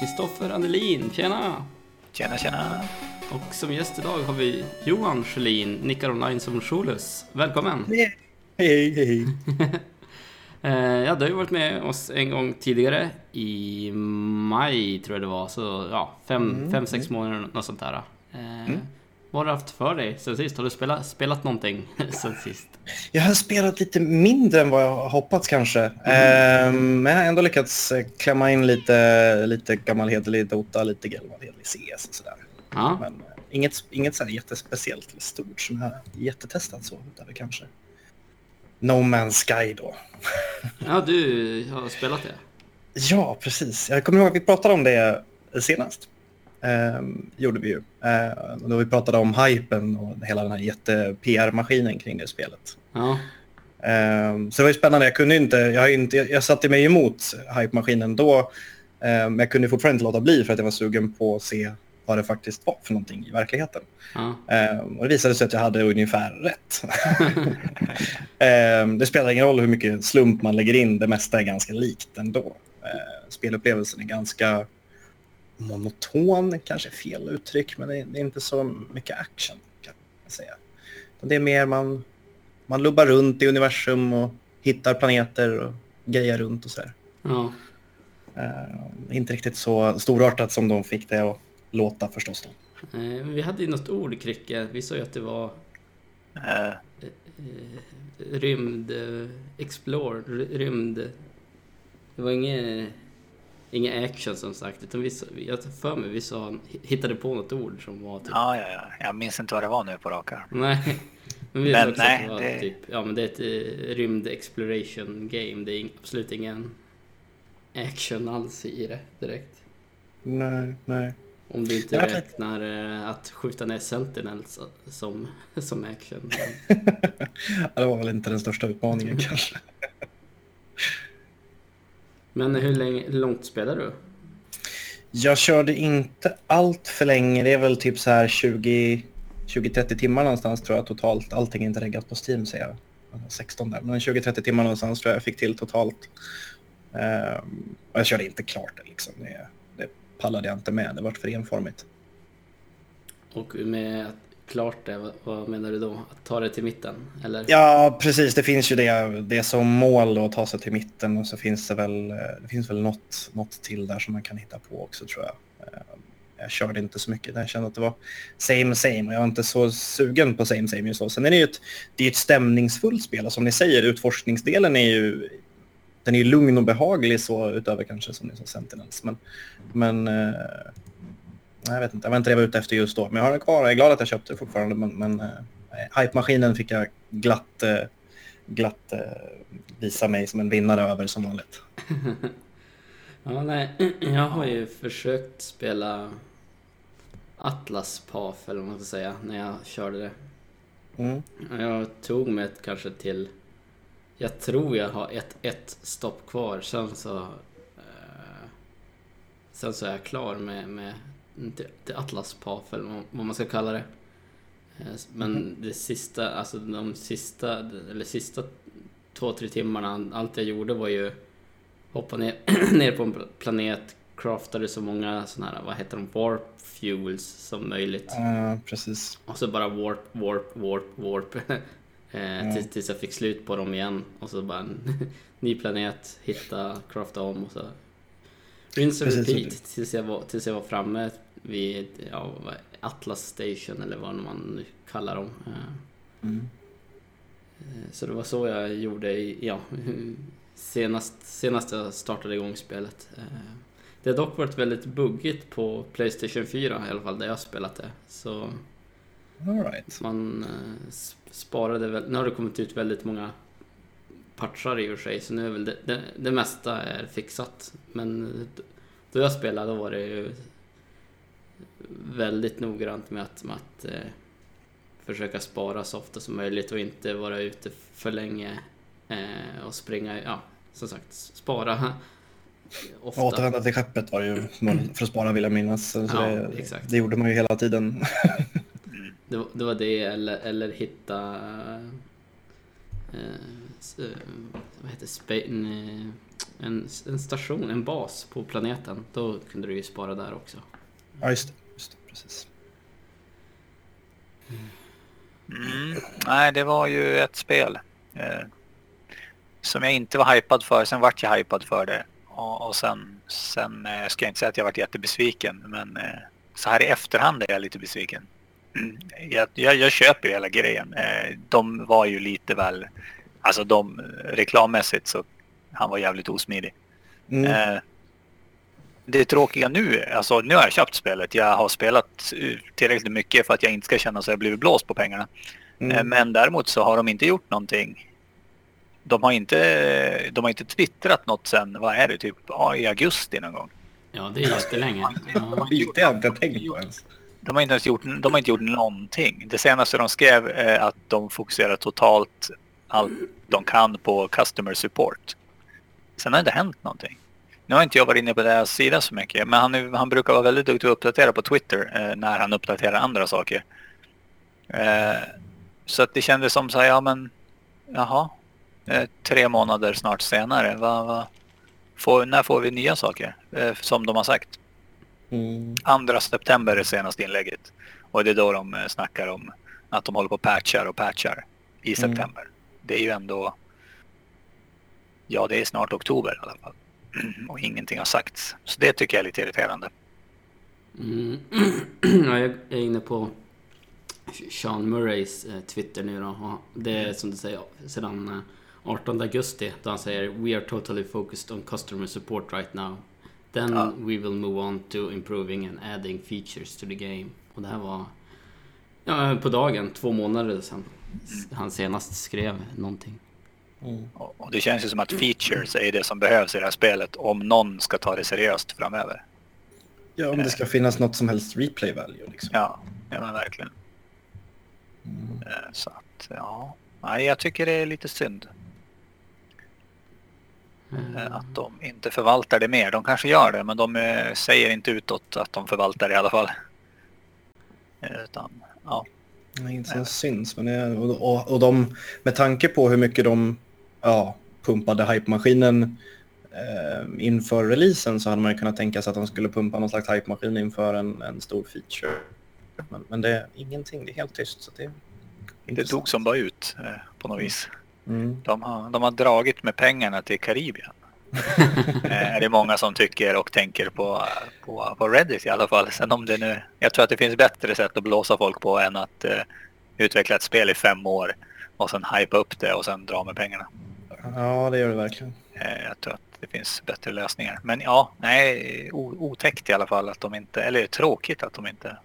Kristoffer Annelin. Tjena! Tjena, tjena. Och som gäst idag har vi Johan Sjölin, nickar online som Schulus. Välkommen! Hej, hej, hej. Eh, ja, du har ju varit med oss en gång tidigare i maj tror jag det var, så ja, fem, Mm, fem sex månader något sånt där. Eh, Vad har du haft för dig sen sist? Har du spelat, spelat någonting sen sist? Jag har spelat lite mindre än vad jag hoppats kanske. Ehm, men jag har ändå lyckats eh, klämma in lite, lite gammal hederlig Dota, lite gammal hederlig CS och sådär. Ja, Men eh, inget, inget så jättespeciellt eller stort som jag jättetestat så. Utöver kanske No Man's Sky då. ja du har spelat det? Ja, precis. Jag kommer ihåg att vi pratade om det senast. Ehm, gjorde vi ju. Ehm, då vi pratade om hypen och hela den här jätte-PR-maskinen kring det spelet. Ja, Ehm, så det var ju spännande. Jag kunde inte, jag, inte, jag satte mig emot hype-maskinen då. ehm, men jag kunde fortfarande inte låta bli för att jag var sugen på att se vad det faktiskt var för någonting i verkligheten. ja. Ehm, och det visade sig att jag hade ungefär rätt. Ehm, det spelar ingen roll hur mycket slump man lägger in, det mesta är ganska likt ändå. Ehm, spelupplevelsen är ganska monoton, kanske fel uttryck, men det är, inte så mycket action kan jag säga. Det är mer man, man lubbar runt i universum och hittar planeter och grejer runt och sådär. ja. Ehm, inte riktigt så storartat som de fick det att låta förstås. Då. Eh, Vi hade ju något ord, Kricke. Vi sa ju att det var eh, rymd... Explore, ry- rymd... Det var inget, inget action som sagt, utan vi jag har för mig vi sa, hittade på något ord som var typ... ja, ja, ja. Jag minns inte vad det var nu på rak. Nej. Men vi Men nej, att det var det- typ, ja men det är ett eh, rymd exploration game. Det är absolut ingen action alls i det direkt. Nej, nej. Om du inte Jag räknar eh, att skjuta ner Sentinels som, som action. Ja, det var väl inte den största utmaningen kanske. Men hur, länge, långt spelar du? Jag körde inte allt för länge. Det är väl typ så här 20 20-30 timmar någonstans tror jag totalt. Allting är inte reggat på Steam säger jag. 16 där. Men 20-30 timmar någonstans tror jag jag fick till totalt. Och jag körde inte klart det liksom. Det, det pallade jag inte med. Det var för enformigt. Och med klart det, vad, menar du då? Att ta det till mitten? Eller? Ja, precis. Det finns ju det, det som mål då, att ta sig till mitten och så finns det väl, det finns väl något, något till där som man kan hitta på också tror jag. Eh, jag körde inte så mycket. Jag kände att det var same same och jag var inte så sugen på same same just då. Sen är det ju ett, det är ett stämningsfullt spel och som ni säger, utforskningsdelen är ju den är lugn och behaglig så utöver kanske som ni sa Sentinels. Men, men eh, jag vet inte, jag var inte det jag var ute efter just då. Men jag har det kvar, jag är glad att jag köpte det fortfarande. Men, men eh, hype-maskinen fick jag glatt, eh, glatt eh, visa mig som en vinnare över som vanligt. Ja, nej, jag har ju försökt spela Atlas PAF eller vad man ska säga, när jag körde det. Mm. Jag tog mig kanske till... Jag tror jag har ett, ett stopp kvar, sen så... Eh, sen så är jag klar med, med till, till Atlas PAF eller vad, man ska kalla det. Eh, men det sista, alltså de sista, eller sista två, tre timmarna, allt jag gjorde var ju hoppa ner, ner på en planet, craftade så många sådana här, vad heter de, warp fuels som möjligt. Ja, precis. Och så bara warp, warp, warp, warp. eh, tills, tills jag fick slut på dem igen. Och så bara en ny planet, hitta, crafta om och så. Rinse and repeat tills jag, var, tills jag var framme vid ja, Atlas Station eller vad man nu kallar dem. Eh, Mm. eh, så det var så jag gjorde i, ja, senast, senast jag startade igång spelet. Eh, det har dock varit väldigt buggigt på Playstation 4 i alla fall där jag har spelat det. Så All right. man sparade väl, nu har det kommit ut väldigt många patchar i och för sig så nu är väl det, det, det mesta är fixat. Men då jag spelade var det ju väldigt noggrant med att, med att eh, försöka spara så ofta som möjligt och inte vara ute för länge eh, och springa, ja som sagt spara ofta. Återvända till skeppet var ju för att spara vill jag minnas. Så Ja, det, exakt. det gjorde man ju hela tiden. Det, var- det var det eller, eller hitta eh, vad heter spa- en, eh, en, en station, en bas på planeten. Då kunde du ju spara där också. Ja, just det. Just det precis. Mm. Nej, det var ju ett spel eh, som jag inte var hypad för. Sen vart jag hypad för det. Och, och sen, sen eh, ska jag inte säga att jag varit jättebesviken. Men eh, så här i efterhand är jag lite besviken. Mm. Jag, jag, jag köper ju hela grejen. Eh, de var ju lite väl... Alltså de reklammässigt så han var jävligt osmidig. Mm. Eh, det tråkiga nu, alltså nu har jag köpt spelet. Jag har spelat eh, tillräckligt mycket för att jag inte ska känna att jag blivit blåst på pengarna. Eh, Mm. Men däremot så har de inte gjort någonting. De har inte, de har inte twittrat något sen, vad är det, typ ja, i augusti någon gång. Ja, det är jättelänge. Ja. Lite har jag inte tänkt på ens. De har inte ens gjort, de har inte gjort någonting. Det senaste de skrev är att de fokuserar totalt allt de kan på customer support. Sen har det inte hänt någonting. Nu har inte jag varit inne på deras sida så mycket, men han, är- han brukar vara väldigt duktig att uppdatera på Twitter eh, när han uppdaterar andra saker. Eh, så att det kändes som så här, ja men jaha, eh, tre månader snart senare, vad, vad, får, när får vi nya saker? Eh, som de har sagt. Mm. 2 september är senaste inlägget. Och det är då de eh, snackar om att de håller på och patchar och patchar i Mm. Det är ju ändå... Ja, det är snart oktober i alla fall. Och ingenting har sagts. Så det tycker jag är lite irriterande. Mm. ja, jag är inne på Sean Murrays eh, Twitter nu då. Det är som du säger sedan eh, 18 augusti då han säger We are totally focused on customer support right now. Then Ja. we will move on to improving and adding features to the game. Och det här var ja, på dagen, två månader sedan han senast skrev någonting. Mm. Och det känns ju som att features är det som behövs i det här spelet om någon ska ta det seriöst framöver. Ja, om det ska finnas något som helst replay value. Liksom. Ja, ja men verkligen. Mm. Eh, Så att, ja. Nej, jag tycker det är lite synd. eh, att de inte förvaltar det mer. De kanske gör det, men de eh, säger inte utåt att de förvaltar det i alla fall. Eh, Utan, ja. Nej, inte som syns. Men det, och, och, och de, med tanke på hur mycket de ja, pumpade hypemaskinen eh, inför releasen så hade man ju kunnat tänka sig att de skulle pumpa någon slags hypemaskin inför en, en stor feature. Men, men det är ingenting, det är helt tyst. Så det, är Det tog som bara ut eh, på något vis. Mm. De har, de har dragit med pengarna till Karibien. eh, är det många som tycker och tänker på, på, på Reddit i alla fall. Sen om det nu, jag tror att det finns bättre sätt att blåsa folk på än att eh, utveckla ett spel i fem år och sen hypa upp det och sen dra med pengarna. Ja, det gör det verkligen. Eh, Jag tror att det finns bättre lösningar. Men ja, nej, otäckt i alla fall att de inte, eller tråkigt att de inte... Mm.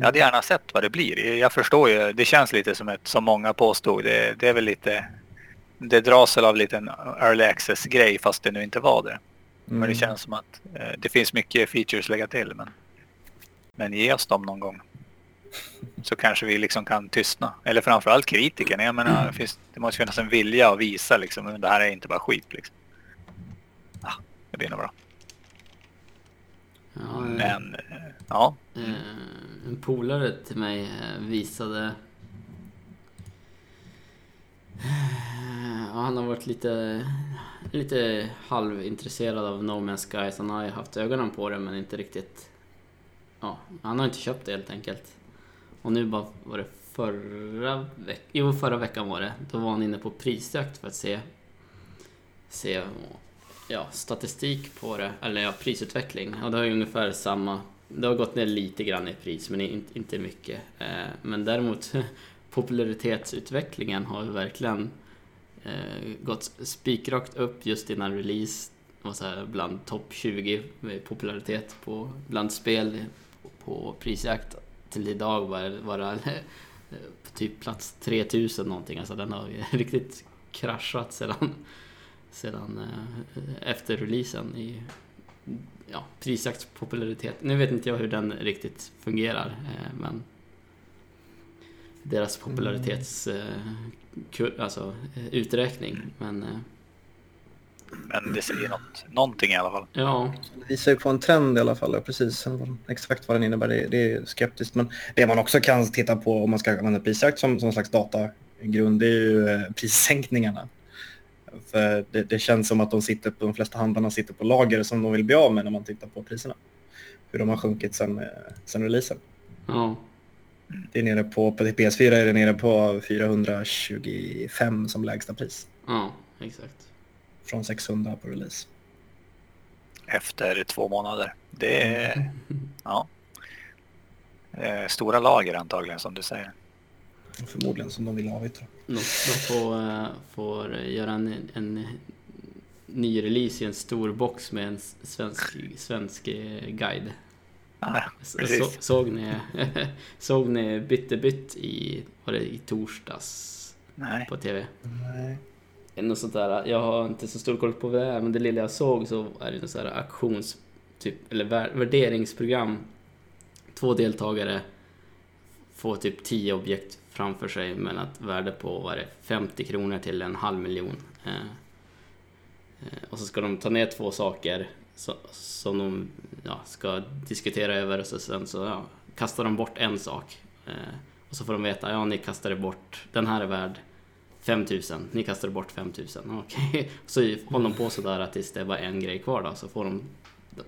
Jag hade gärna sett vad det blir. Jag förstår ju, det känns lite som ett, som många påstod, det, det är väl lite... Det dras av lite en early access-grej fast det nu inte var det. Men det Mm. känns som att eh, det finns mycket features att lägga till. Men, men ge oss dem någon gång. Så kanske vi liksom kan tystna. Eller framförallt kritikerna. Jag menar, det, finns, det måste finnas en vilja att visa liksom. men Det här är inte bara skit liksom. Ah, det blir nog bra. Ja, eh, Men eh, ja. Eh, en polare till mig visade... Eh, ja, han har varit lite, lite halvintresserad av No Man's Sky. Så han har ju haft ögonen på det men inte riktigt... Ja, han har inte köpt det helt enkelt. Och nu bara var det förra veckan... Jo, förra veckan var det. Då var han inne på prisjakt för att se... Se ja, statistik på det, eller ja, prisutveckling. Och det har ju ungefär samma, det har gått ner lite grann i pris men inte, inte mycket. Eh, men däremot popularitetsutvecklingen har ju verkligen eh, gått spikrakt upp just innan release. Och så här bland topp 20 med popularitet på, bland spel på prisjakt till idag var, var det eh, på typ plats 3000 någonting. Alltså den har ju riktigt kraschat sedan sedan eh, efter releasen i ja, prisjaktspopularitet. Nu vet inte jag hur den riktigt fungerar, eh, men deras popularitets eh, kur, alltså, eh, uträkning. Men eh, Men det säger något, någonting i alla fall. ja, Det visar ju på en trend i alla fall, precis. Exakt vad den innebär, det, det är skeptiskt. Men det man också kan titta på om man ska använda prisjakt som, som en slags data grund det är ju eh, prissänkningarna. För det, det, känns som att de, sitter på, de flesta handlarna sitter på lager som de vill bli av med när man tittar på priserna. Hur de har sjunkit sen, eh, sen releasen. Ja. Det är nere på, på PS4 är det nere på 425 som lägsta pris. Ja, exakt. Från 600 på release. Efter två månader. Det är... Ja. Stora lager antagligen som du säger. Förmodligen som de vill avyttra. De, de får, uh, får göra en, en ny release i en stor box med en svensk, svensk eh, guide. Så, såg ni, såg ni Bitterbytt i, var det i torsdags? Nej. På TV? Nej. Något sånt där, jag har inte så stor koll på vad det är, men det lilla jag såg så är det något sånt där auktions, typ, eller värderingsprogram. Två deltagare får typ 10 objekt framför sig med ett värde på vad det, 50 kronor till en halv miljon. Eh, eh, och så ska de ta ner två saker så, som de ja, ska diskutera över och så, sen så ja, kastar de bort en sak. Eh, och så får de veta, ja ni kastade bort, den här är värd 5000, ni kastade bort 5000, okej. Okay. Så håller de på sådär tills det är bara en grej kvar då, så får de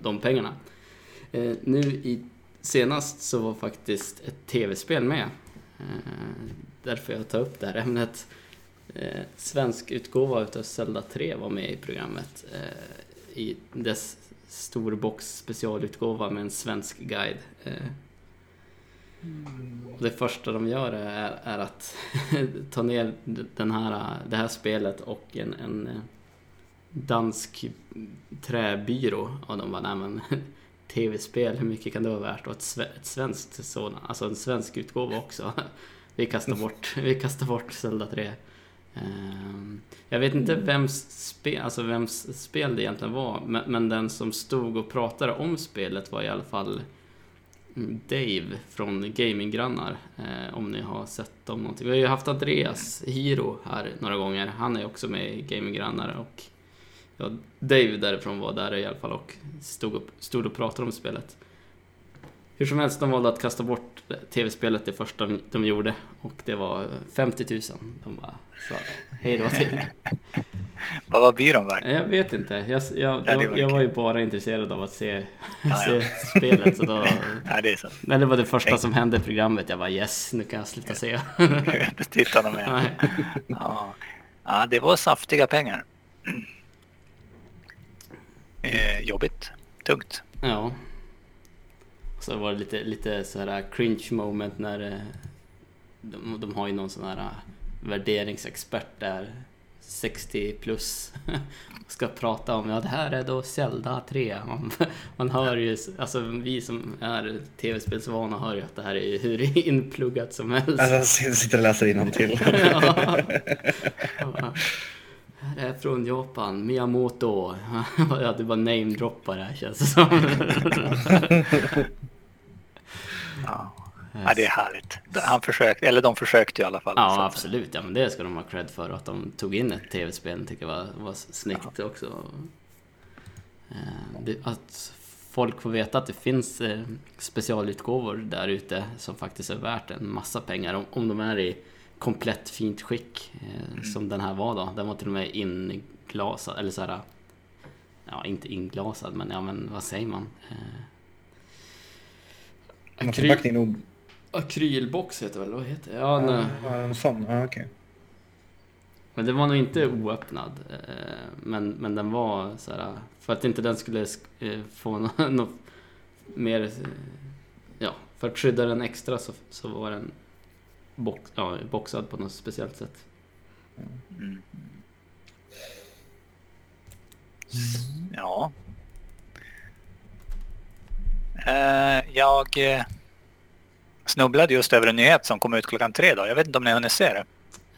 de pengarna. Eh, nu i senast så var faktiskt ett tv-spel med. Eh, därför jag tar upp det här ämnet. Eh, svensk utgåva utav Zelda 3 var med i programmet. Eh, I dess storbox specialutgåva med en svensk guide. Och det första de gör är, är att ta ner den här, det här spelet och en, en dansk träbyrå. Och de bara, nej men tv-spel, hur mycket kan det vara värt? Och ett, ett svenskt sådant, alltså en svensk utgåva också. Vi kastar bort, vi kastar bort Zelda 3. Ehm, jag vet inte vems spel, alltså vems spel det egentligen var, men, men den som stod och pratade om spelet var i alla fall mm, Dave från Gaminggrannar, eh, om ni har sett dem någonting. Vi har ju haft Andreas Hiro här några gånger, han är också med i Gaminggrannar och ja, Dave därifrån var där i alla fall och stod, stod och pratade om spelet. Hur som helst, de valde att kasta bort tv-spelet det första de gjorde och det var 50 000. De bara sa hej då till. Vad var byrån värd? Jag vet inte. Jag, jag, jag, jag, var ju bara intresserad av att se, ja, se spelet. Så då, ja, det är så. Men det var det första som hände i programmet. Jag bara yes, nu kan jag sluta se. inte titta någon mer. Ja. ja, det var saftiga pengar. Eh, jobbigt. Tungt. Ja. Så var det lite, lite så här cringe moment när eh, de, de har ju någon sån här eh, värderingsexpert där 60 plus ska prata om, ja det här är då Zelda 3. Man, man hör ju, alltså vi som är tv-spelsvana hör ju att det här är hur inpluggat som helst. Alltså, sitter och läser innantill. ja. Det här är från Japan, Miyamoto. ja, du bara namedroppar det här känns det som. Ja. det är härligt. Han försökte, eller de försökte i alla fall. Ja, absolut. Ja, men det ska de ha cred för. Att de tog in ett tv-spel tycker jag var, var snyggt ja. också. Eh, att folk får veta att det finns eh, specialutgåvor där ute som faktiskt är värt en massa pengar. Om de är i komplett fint skick eh, mm. som den här var då. Den var till och med inglasad, eller så här, ja inte inglasad men ja men vad säger man? Eh, akry nog... Akrylbox heter det väl, vad heter det? Ja, ja, en sån, ja okej. Men den var nog inte oöppnad. Eh, men, men den var så här, för att inte den skulle eh, få något mer, eh, ja, för att skydda den extra så, så var den box, ja, boxad på något speciellt sätt. Mm. Ja. Uh, jag uh, snubblade just över en nyhet som kom ut klockan tre. Då. Jag vet inte om ni har hunnit se det.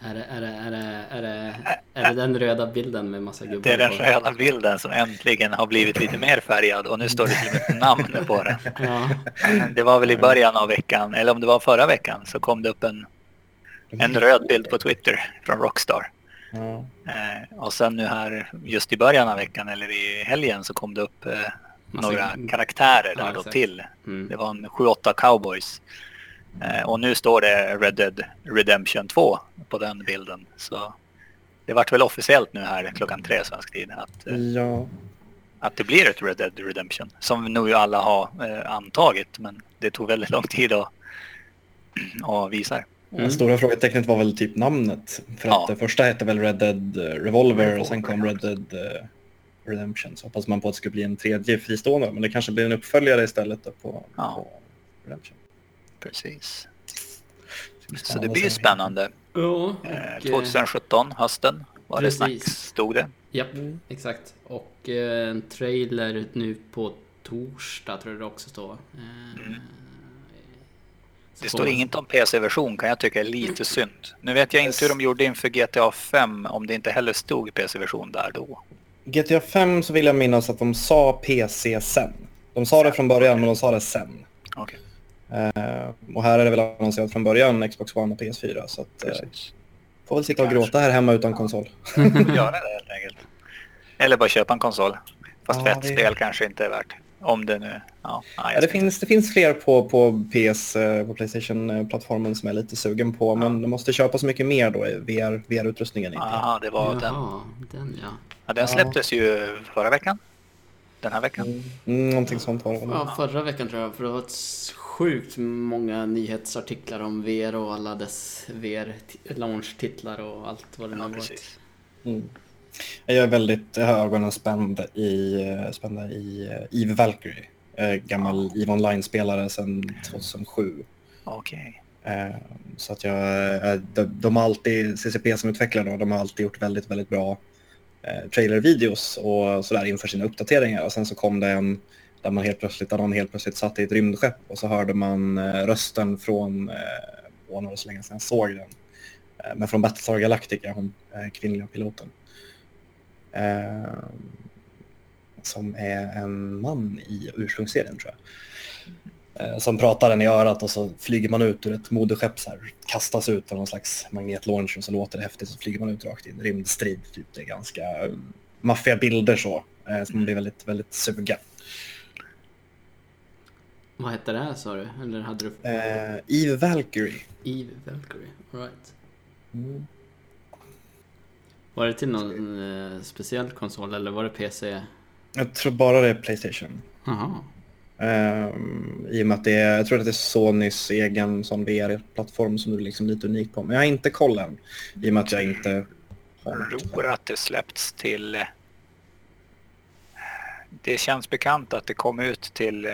Är det, är det, är det, är det, är det den röda bilden med massa gubbar Det är den på? röda bilden som äntligen har blivit lite mer färgad och nu står det till ett namn på den. Ja. Det var väl i början av veckan, eller om det var förra veckan, så kom det upp en, en röd bild på Twitter från Rockstar. Mm. Eh, och sen nu här just i början av veckan eller i helgen så kom det upp eh, några karaktärer där ja, då till. Mm. Det var en 7-8 cowboys och nu står det Red Dead Redemption 2 på den bilden. Så det vart väl officiellt nu här klockan tre svensk tid att, eh, Ja, att det blir ett Red Dead Redemption. Som nog ju alla har eh, antagit men det tog väldigt lång tid att, att visa det. Mm. Stora frågetecknet var väl typ namnet. För Ja. att det första hette väl Red Dead eh, Revolver och sen kom Red Dead eh, Redemption. Så hoppas man på att det ska bli en tredje fristående. Men det kanske blir en uppföljare istället på, Ja. på Redemption. Precis. Så det blir ju spännande. Ja, Eh, och, eh, 2017, hösten, var det Precis. snack, stod det. Japp, exakt. Och eh, en trailer nu på torsdag tror jag det också står. Eh, Mm. Det står inget om PC-version kan jag tycka är lite synd. Nu vet jag inte hur de gjorde inför GTA 5 om det inte heller stod PC-version där då. GTA 5 så vill jag minnas att de sa PC sen. De sa det från början men de sa det sen. Eh, och här är det väl annonserat från början Xbox One och PS4. Så att, eh, precis. får väl sitta och gråta här hemma utan konsol. Göra det helt enkelt. Eller bara köpa en konsol. Fast Ja, fett det- spel kanske inte är värt. Om det nu... Ja, ja, Ja, det, finns, det finns fler på, på PS, eh, på Playstation-plattformen som jag är lite sugen på. Men de måste köpa så mycket mer då i VR, VR-utrustningen. inte. Aha, det var den. Jaha, den ja. Ja, den släpptes ju förra veckan. Den här veckan. Mm, någonting sånt var det. Ja, förra veckan tror jag. För det var ett sjukt många nyhetsartiklar om VR och alla dess VR-launch-titlar och allt vad det nu Ja, har varit. Mm. Jag är väldigt, ögonen spända i, eh, spända i uh, Eve Valkyrie. Eh, gammal EVE Online-spelare sedan 2007. Okej. Eh, så att jag, eh, de, de har alltid, CCP som utvecklare då, de har alltid gjort väldigt, väldigt bra eh, trailervideos och sådär inför sina uppdateringar. Och sen så kom det en där man helt plötsligt, där någon helt plötsligt satt i ett rymdskepp och så hörde man eh, rösten från, eh, var så länge sedan jag såg den, eh, men från Battlestar Galactica, hon eh, kvinnliga piloten. Eh, som är en man i ursprungsserien tror jag. Eh, som pratar den i örat och så flyger man ut ur ett moderskepp så här, kastas ut av någon slags magnetlunch och så låter det häftigt så flyger man ut rakt i en rymdstrid. Typ. Det är ganska eh, maffiga bilder så, eh, så man blir väldigt, väldigt sugen. Vad hette det här sa du? Eller hade du... Eh, Eve Valkyrie. Eve Valkyrie, alright. Mm. Var det till någon eh, speciell konsol eller var det PC? Jag tror bara det är Playstation. Jaha. Um, I och med att det är, jag tror att det är Sonys egen sån VR-plattform som du är liksom lite unik på. Men jag har inte koll än. I och med att jag inte har Jag tror att det släppts till... eh, Det känns bekant att det kom ut till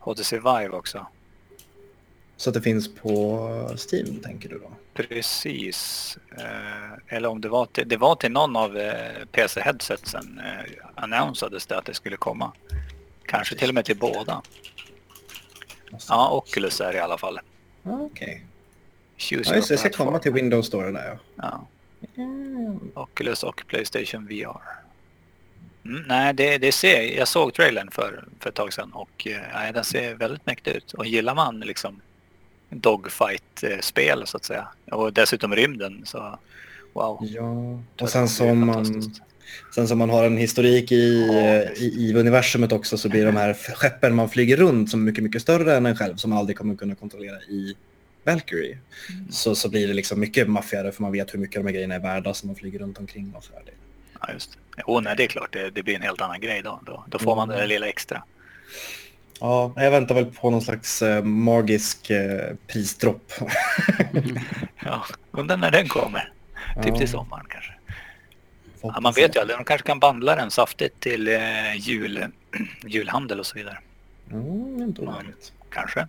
HTC Vive också. Så att det finns på Steam tänker du då? Precis. Eh, eller om det var till, det var till någon av eh, PC-headsetsen eh, annonsades det att det skulle komma. Kanske till och med till båda. Ja, Oculus är det i alla fall. Ah, Okej. Choose Ja, just det, ska komma till Windows Store där ja. Ja, Mm. Oculus och Playstation VR. Mm, nej, det, det ser, jag såg trailern för, för ett tag sedan och eh, den ser väldigt mäktig ut. Och gillar man liksom dogfight-spel så att säga och dessutom rymden så wow. Ja, och sen som man, sen som man har en historik i, Ja, i, i universumet också så blir de här skeppen man flyger runt som är mycket, mycket större än en själv som man aldrig kommer kunna kontrollera i Valkyrie. Mm. Så, så blir det liksom mycket maffigare för man vet hur mycket de här grejerna är värda som man flyger runt omkring och så här. Ja, just det. Jo, nej, det är klart. Det, det blir en helt annan grej då. Då, då får man det där lilla extra. Ja, jag väntar väl på någon slags eh, magisk eh, prisdropp. Ja, undrar när den kommer. Typ Ja, till sommaren kanske. Ja, man vet ju aldrig. De kanske kan bandla den saftigt till eh, jul, julhandel och så vidare. Mm, inte omöjligt. Kanske.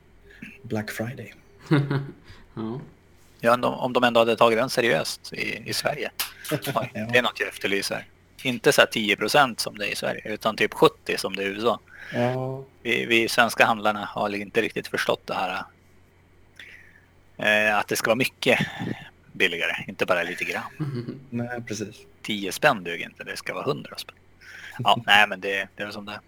Black Friday. Ja. Ja, om de- ändå hade tagit den seriöst i, i Sverige. Ja. Det är något jag efterlyser. Inte så här 10 procent som det är i Sverige, utan typ 70 som det är i USA. Ja, Vi, vi svenska handlarna har inte riktigt förstått det här. Eh, att det ska vara mycket billigare, inte bara lite grann. nej precis. 10 spänn duger inte, det ska vara 100 spänn. Ja, nej men det, det är väl som det är.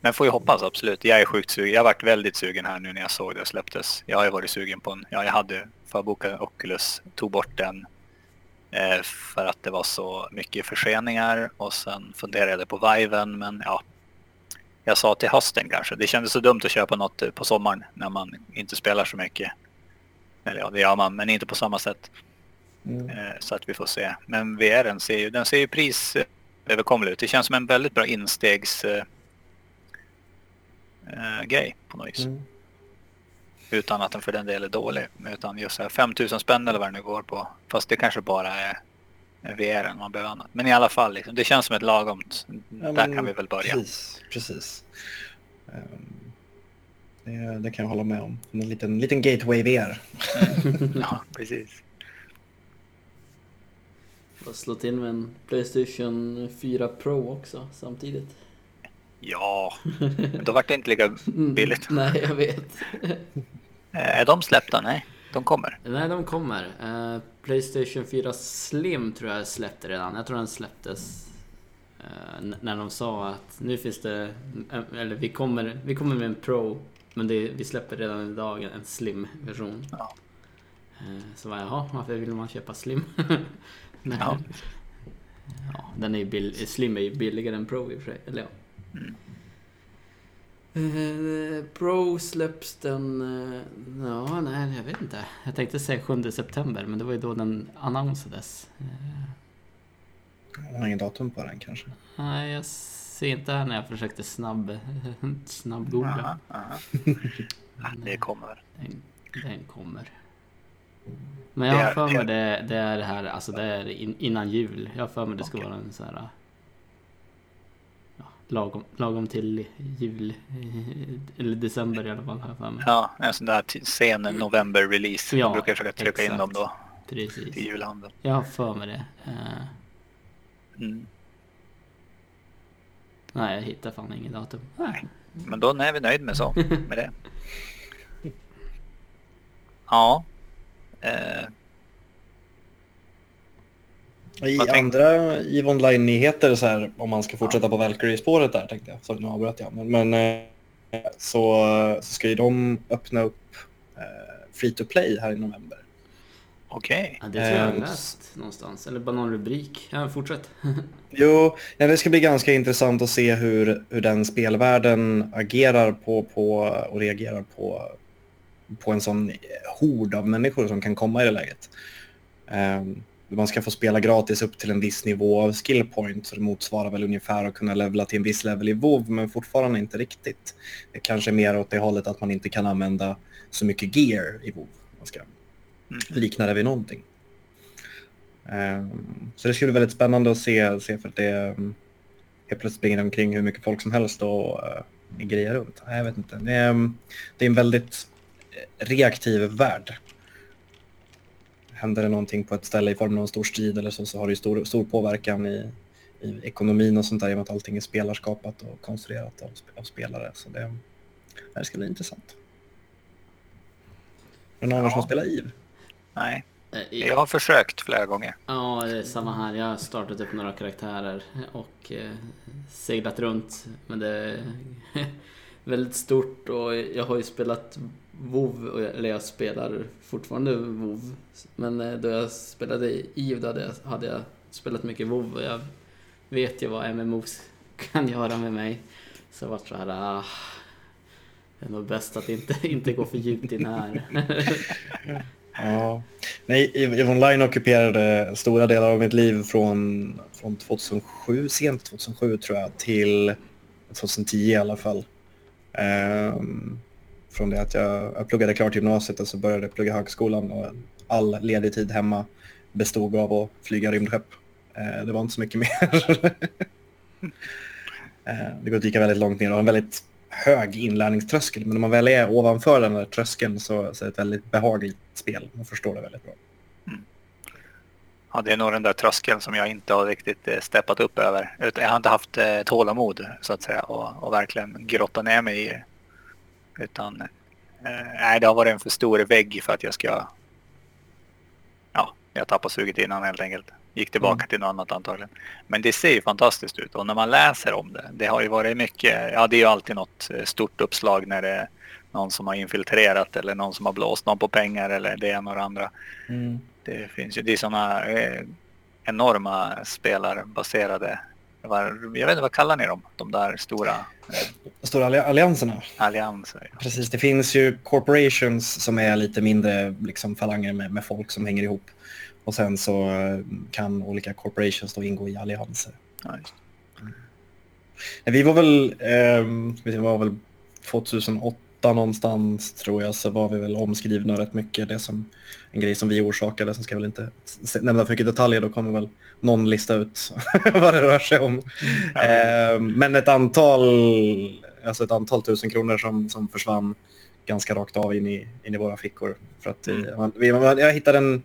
Men får ju hoppas absolut. Jag är sjukt sugen. Jag har varit väldigt sugen här nu när jag såg det släpptes. Jag har ju varit sugen på en, ja jag hade förbokat Oculus, tog bort den eh, för att det var så mycket förseningar och sen funderade jag på Viven men ja. jag sa till hösten kanske. Det kändes så dumt att köpa något på sommaren när man inte spelar så mycket. Eller ja, det gör man, men inte på samma sätt. Mm. Eh, så att vi får se. Men VR ser ju, den ser ju prisöverkomlig ut. Det känns som en väldigt bra instegs äh, grej på något vis. Mm. Utan att den för den delen är dålig. Utan just så här 5000 spänn eller vad det nu går på. Fast det kanske bara är VR man behöver annat. Men i alla fall, liksom, det känns som ett lagomt. Ja, där kan vi väl börja. Precis. precis. Um, det, det, kan jag hålla med om. En liten, liten gateway VR. ja, precis. Och slå till med en Playstation 4 Pro också samtidigt. Ja, men då vart det inte lika mm, billigt. Nej, jag vet. Eh, är de släppta? Nej, de kommer. Nej, de kommer. Uh, Playstation 4 Slim tror jag släppte redan. Jag tror den släpptes uh, när de sa att nu finns det, eller vi kommer, vi kommer med en Pro, men det, vi släpper redan idag en Slim-version. Ja. Så var jag, jaha, varför vill man köpa Slim? ja. ja. den är ju bill, Slim är ju billigare än Pro i och för sig, eller ja. Mm. Eh, Pro släpps den... Eh, ja, nej, jag vet inte. Jag tänkte säga 7 september, men det var ju då den annonsades. Jag har ingen datum på den kanske? Nej, jag ser inte här när jag försökte snabb, snabbgoogla. det kommer. Den, den, kommer. Men jag har för mig det, det är det här, alltså det är innan jul. Jag har för mig det ska okay. vara en sån här lagom, lagom till jul, eller december i alla fall. Här. Ja, en sån där sen november-release. Ja, brukar försöka trycka exakt. in dem då. Precis. Till julhandeln. Jag har för mig det. Uh... Mm. Nej, jag hittar fan ingen datum. Nej, men då är vi nöjda med så, med det. Ja. Uh, i Vad andra EVE Online-nyheter, så här, om man ska fortsätta på Valkyrie-spåret där, tänkte jag. Sorry, nu avbröt jag. Men, men eh, så, så ska ju de öppna upp eh, Free to Play här i november. Okej. Okay. Ja, det tror jag jag har läst någonstans. Eller bara någon rubrik. Ja, fortsätt. jo, ja, det ska bli ganska intressant att se hur, hur den spelvärlden agerar på, på och reagerar på, på en sån hord av människor som kan komma i det läget. Um, man ska få spela gratis upp till en viss nivå av skill point, så det motsvarar väl ungefär att kunna levla till en viss level i WoW, men fortfarande inte riktigt. Det är kanske mer åt det hållet att man inte kan använda så mycket gear i WoW. Man ska mm. likna det vid någonting. Um, så det ska bli väldigt spännande att se, se för att det um, helt plötsligt springer omkring hur mycket folk som helst och uh, grejer runt. Jag vet inte. Det är, um, det är en väldigt reaktiv värld händer det någonting på ett ställe i form av en stor strid eller så, så har det ju stor, stor påverkan i, i ekonomin och sånt där i och med att allting är spelarskapat och konstruerat av, av spelare. Så det, det ska bli intressant. Är det någon ja. som spelar IV? Nej. Jag har försökt flera gånger. Ja, det är samma här. Jag har startat upp några karaktärer och eh, seglat runt. Men det är väldigt stort och jag har ju spelat WoW, eller jag spelar fortfarande WoW. Men eh, då jag spelade i då hade jag, hade jag spelat mycket WoW och jag vet ju vad MMOs kan göra med mig. Så jag vart så här, ah, det är nog bäst att inte, inte gå för djupt in här. ja. Nej, EVE Online ockuperade stora delar av mitt liv från, från 2007, sent 2007 tror jag, till 2010 i alla fall. Um, från det att jag, jag pluggade klart gymnasiet och så började jag plugga högskolan och all ledig tid hemma bestod av att flyga rymdskepp. Eh, det var inte så mycket mer. eh, det går att dyka väldigt långt ner och en väldigt hög inlärningströskel. Men när man väl är ovanför den där tröskeln så, så är det ett väldigt behagligt spel. Man förstår det väldigt bra. Mm. Ja, det är nog den där tröskeln som jag inte har riktigt eh, steppat upp över. Jag har inte haft eh, tålamod så att säga och, och verkligen grotta ner mig i utan eh, nej, det har varit en för stor vägg för att jag ska... Ja, jag tappade suget innan helt enkelt. Gick tillbaka mm. till något annat antagligen. Men det ser ju fantastiskt ut och när man läser om det. Det har ju varit mycket, ja det är ju alltid något eh, stort uppslag när det är någon som har infiltrerat eller någon som har blåst någon på pengar eller det ena och det andra. Mm. Det finns ju, det är sådana eh, enorma spelarbaserade Jag vet inte, vad kallar ni dem? De där stora eh, Stora allianserna? Allianser. Ja. Precis, det finns ju corporations som är lite mindre liksom, falanger med, med folk som hänger ihop. Och sen så eh, kan olika corporations då ingå i allianser. Ja, mm. Vi var väl, eh, vi var väl 2008 någonstans tror jag så var vi väl omskrivna rätt mycket. Det som en grej som vi orsakade, som ska väl inte nämna för mycket detaljer, då kommer väl någon lista ut vad det rör sig om. Mm. Eh, men ett antal, alltså ett antal tusen kronor som, som försvann ganska rakt av in i, in i våra fickor. För att mm. vi, jag hittade en,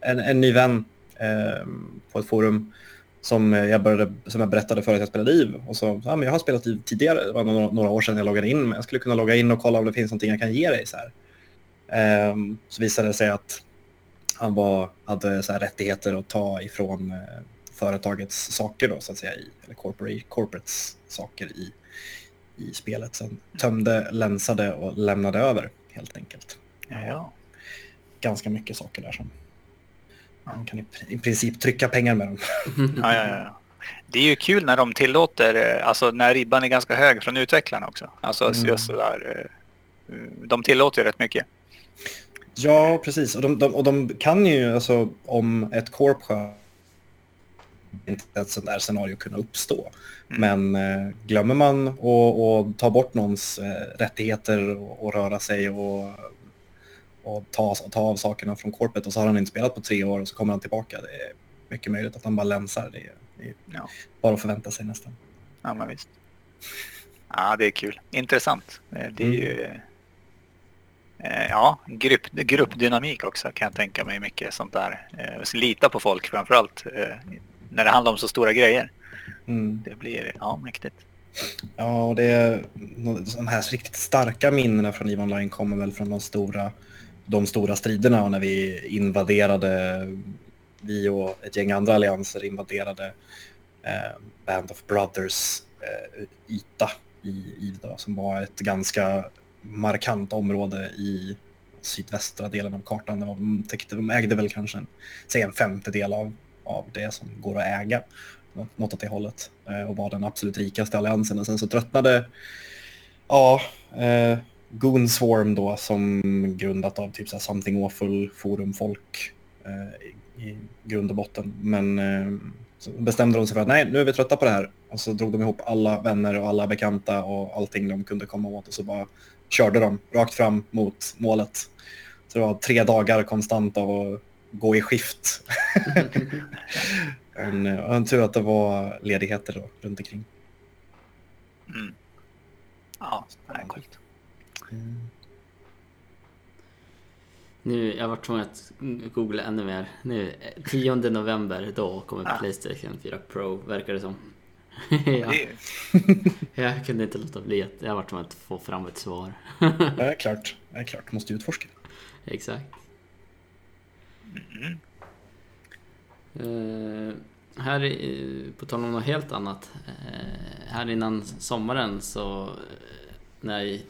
en, en ny vän eh, på ett forum som jag, började, som jag berättade för att jag spelade liv. Och så, ja, men jag har spelat liv tidigare, det var några, några, år sedan jag loggade in, men jag skulle kunna logga in och kolla om det finns någonting jag kan ge dig. Så, här. Um, så visade det sig att han var, hade så här, rättigheter att ta ifrån uh, företagets saker, då, så att säga, i, eller corporate, corporates saker i, i spelet. Sen tömde, länsade och lämnade över helt enkelt. Ja. Ganska mycket saker där som man kan i, i princip trycka pengar med dem. ja, ja, ja. Det är ju kul när de tillåter, eh, alltså när ribban är ganska hög från utvecklarna också. Alltså mm. just sådär, eh, de tillåter ju rätt mycket. Ja, precis. Och de, de, och de kan ju, alltså om ett korp inte ett sånt där scenario kunna uppstå. Mm. Men eh, glömmer man att ta bort någons eh, rättigheter och, och, röra sig och och ta, ta av sakerna från korpet och så har han inte spelat på tre år och så kommer han tillbaka. Det är mycket möjligt att han bara länsar. Det är, det är ja. bara att förvänta sig nästan. Ja, men visst. Ja, det är kul. Intressant. Det är mm. ju... Eh, ja, grupp, gruppdynamik också kan jag tänka mig mycket sånt där. Eh, lita på folk framförallt eh, när det handlar om så stora grejer. Mm. Det blir ja, mäktigt. Ja, och det är de här riktigt starka minnena från EVE Online kommer väl från de stora de stora striderna och när vi invaderade, vi och ett gäng andra allianser invaderade eh, Band of Brothers eh, yta i Ida som var ett ganska markant område i sydvästra delen av kartan. De, täckte, de ägde väl kanske en, säg en femtedel av, av det som går att äga. Något åt det hållet. Eh, och var den absolut rikaste alliansen. Och sen så tröttnade ja, eh, Goonswarm då som grundat av typ så här Something Awful forumfolk eh, i, i grund och botten. Men eh, så bestämde de sig för att nej, nu är vi trötta på det här. Och så drog de ihop alla vänner och alla bekanta och allting de kunde komma åt och så bara körde de rakt fram mot målet. Så det var tre dagar konstant av att gå i skift. en, en tur att det var ledigheter då, runt omkring. Mm. Ja, det är coolt. Nu, jag var tvungen att googla ännu mer. Nu, 10 november, då kommer ah. Playstation 4 Pro, verkar det som. ja. jag kunde inte låta bli att, jag var tvungen att få fram ett svar. det är klart, det är klart, måste utforska. Exakt. Mm. Uh, här, på tal om något helt annat. Uh, här innan sommaren så, uh, när jag ja,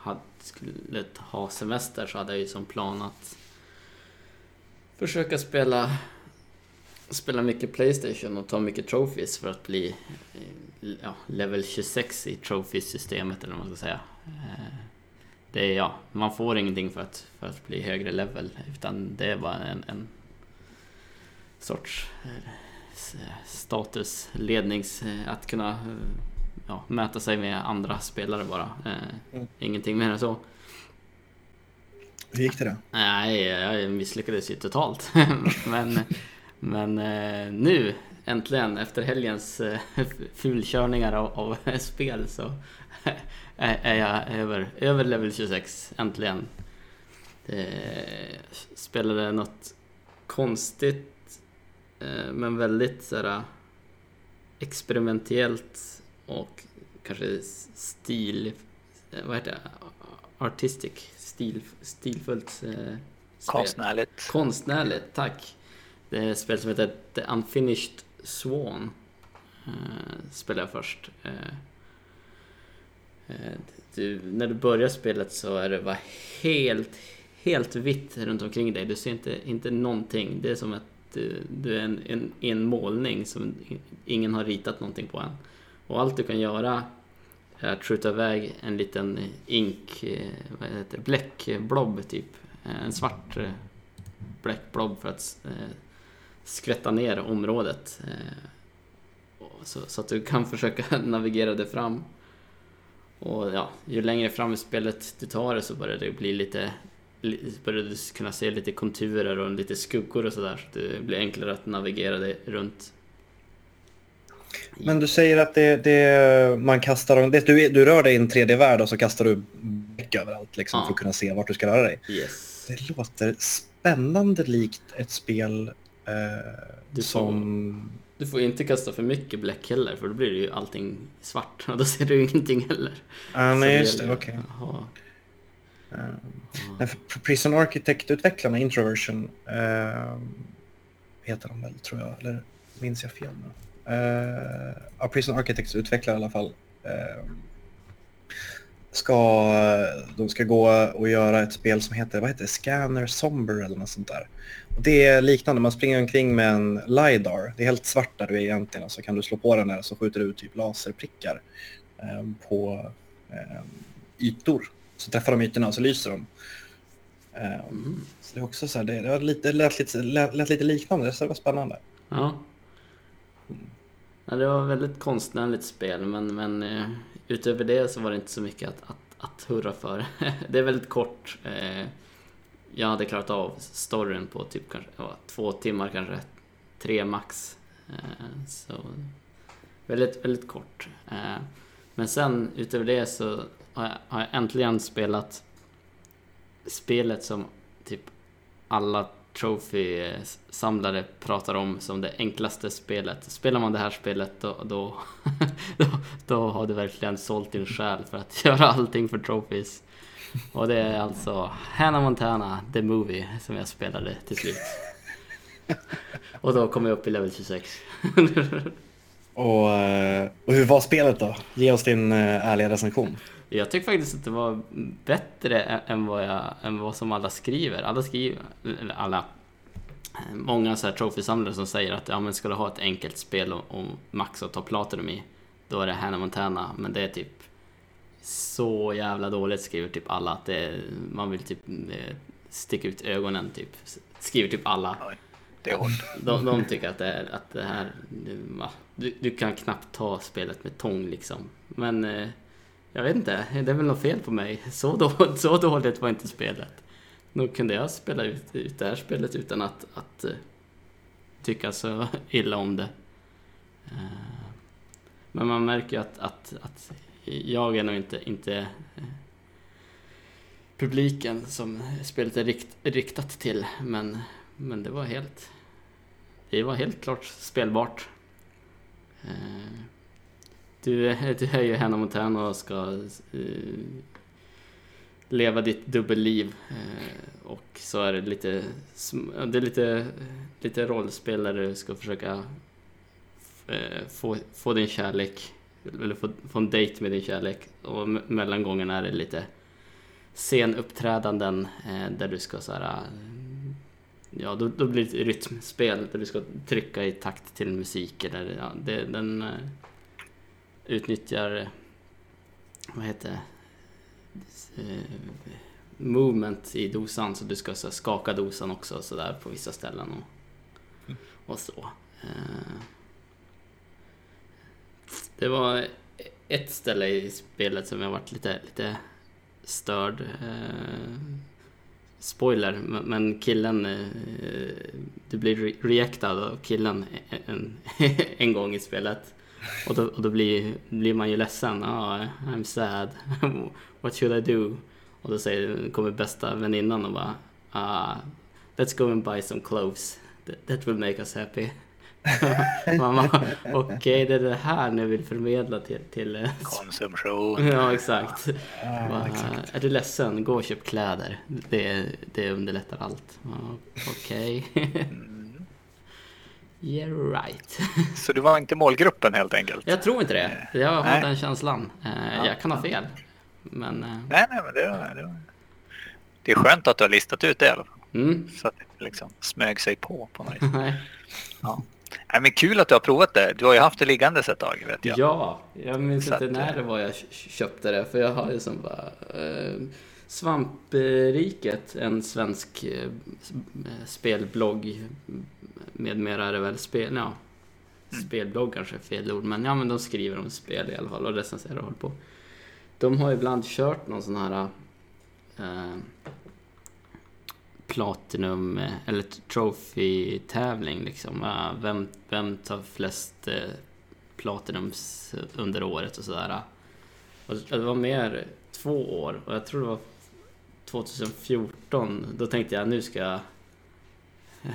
hade, skulle ha semester så hade jag ju som plan att försöka spela spela mycket Playstation och ta mycket trophies för att bli eh, ja, level 26 i trophies-systemet eller vad man ska säga. Eh, det är ja, man får ingenting för att, för att bli högre level utan det är bara en, en sorts eh, statuslednings... Att kunna eh, ja, mäta sig med andra spelare bara. Eh, mm. Ingenting mer än så. Hur gick det då? Nej, jag misslyckades ju totalt. men men eh, nu, äntligen, efter helgens eh, fulkörningar av, av spel så är jag över, över level 26, äntligen. Eh, spelade något konstigt eh, men väldigt sådär experimentellt och kanske stil... Eh, vad heter det? Artistic. Stil, stilfullt. Eh, Konstnärligt. Konstnärligt, tack. Det är ett spel som heter The Unfinished Swan. Eh, spelade jag först. Eh, du, när du börjar spelet så är det bara helt, helt vitt runt omkring dig. Du ser inte, inte någonting. Det är som ett Du, du är en, en, en målning som ingen har ritat någonting på än. Och allt du kan göra är att skjuta iväg en liten ink, eh, vad heter det, bläckblob typ. Eh, en svart eh, bläckblob för att skvätta ner området. Så, så att du kan försöka navigera dig fram. Och ja, ju längre fram i spelet du tar det så börjar det bli lite börjar du kunna se lite konturer och lite skuggor och sådär så det blir enklare att navigera dig runt. Men du säger att det, det man kastar, det, du, du rör dig i en 3D-värld och så kastar du bläck överallt liksom, ja. för att kunna se vart du ska röra dig. Yes. Det låter spännande likt ett spel eh, du som... du får inte kasta för mycket bläck heller för då blir det ju allting svart och då ser du ingenting heller. Ah, nej, just det, okej. Okay. Uh, Prison Architect-utvecklarna, Introversion, uh, heter de väl tror jag, eller minns jag fel nu? Uh, Prison Architects utvecklare i alla fall. Uh, ska, eh, de ska gå och göra ett spel som heter, vad heter det? Scanner Somber eller något sånt där. Och det är liknande, man springer omkring med en LiDAR. Det är helt svart där du är egentligen och så kan du slå på den där så skjuter du ut typ laserprickar på ytor så träffar de ytorna och så lyser de. Mm. Så det är också så här, det, det, lät, lite, lät, lät lite liknande, så det var spännande. Ja ja det var väldigt konstnärligt spel, men, men uh, utöver det så var det inte så mycket att, att, att hurra för. det är väldigt kort. Uh, jag hade klarat av storyn på typ kanske, två timmar kanske, tre max. Uh, så väldigt, väldigt kort. men sen utöver det så har jag, har jag äntligen spelat spelet som typ alla Trophy-samlare pratar om som det enklaste spelet. Spelar man det här spelet då, då, då, då har du verkligen sålt din själ för att göra allting för Trophies. Och det är alltså Hannah Montana, The Movie, som jag spelade till slut. Och då kom jag upp i level 26. och, eh, och hur var spelet då? Ge oss din eh, ärliga recension. Jag tycker faktiskt att det var bättre än vad, jag, än vad som alla skriver. Alla skriver, eller alla, många så här trofésamlare som säger att ja, men ska du ha ett enkelt spel och, och max och ta Platinum i, då är det Hannah Montana. Men det är typ så jävla dåligt skriver typ alla att det, man vill typ eh, sticka ut ögonen typ. Skriver typ alla. det är hårt. De, de tycker att det, är, att det här, du, du kan knappt ta spelet med tång liksom. Men eh, jag vet inte, det är väl något fel på mig. Så, då, så dåligt var inte spelet. Nog kunde jag spela ut, ut det här spelet utan att, att uh, tycka så illa om det. Uh, men man märker ju att, att, att jag är nog inte, inte uh, publiken som spelet är rikt, riktat till. Men, men det var helt... Det var helt klart spelbart. Du, du är ju Hannah Montana och ska uh, leva ditt dubbelliv. Uh, och så är det lite, det är lite, lite rollspel där du ska försöka uh, få, få din kärlek, eller få, få en dejt med din kärlek. Och mellan gångerna är det lite scenuppträdanden där du ska så här, Ja, då, då blir det ett rytmspel där du ska trycka i takt till musik eller ja, det, den utnyttjar, vad heter det, eh, movement i dosan så du ska så skaka dosan också så där på vissa ställen och, och så. Eh, det var ett ställe i spelet som jag varit lite, lite störd. Eh, spoiler, men killen, du blir reactad av killen en, en gång i spelet. Och då, och då blir, blir man ju ledsen. Oh, I'm sad. What should I do? Och då säger, kommer bästa väninnan och bara ah, Let's go and buy some clothes. That, that will make us happy. Okej, okay, det är det här ni vill förmedla till... till Konsumtion. ja, exakt. Bara, exakt. Är du ledsen? Gå och köp kläder. Det, det underlättar allt. Okej. Okay. Yeah right. Så du var inte målgruppen helt enkelt? Jag tror inte det. Jag har nej. den känslan. Eh, ja, jag kan ha fel. Men... Eh, nej, nej, men det, det, det är skönt att du har listat ut det i alla fall. Mm. Så att liksom smög sig på på något vis. Nej. Nej, men kul att du har provat det. Du har ju haft det liggandes ett tag vet jag. Ja, jag minns Så inte att, när eh, det var jag kö- köpte det. För jag har ju som bara... Eh, Svampriket, en svensk eh, spelblogg med mera är det väl spel... Ja, Mm. spelblogg kanske är fel ord, men ja men de skriver om spel i alla fall och recenserar och håller på. De har ibland kört någon sån här eh, Platinum eh, eller Trophy-tävling liksom. Vem, vem tar flest eh, Platinums under året och sådär. Och det var mer två år och jag tror det var 2014. Då tänkte jag nu ska jag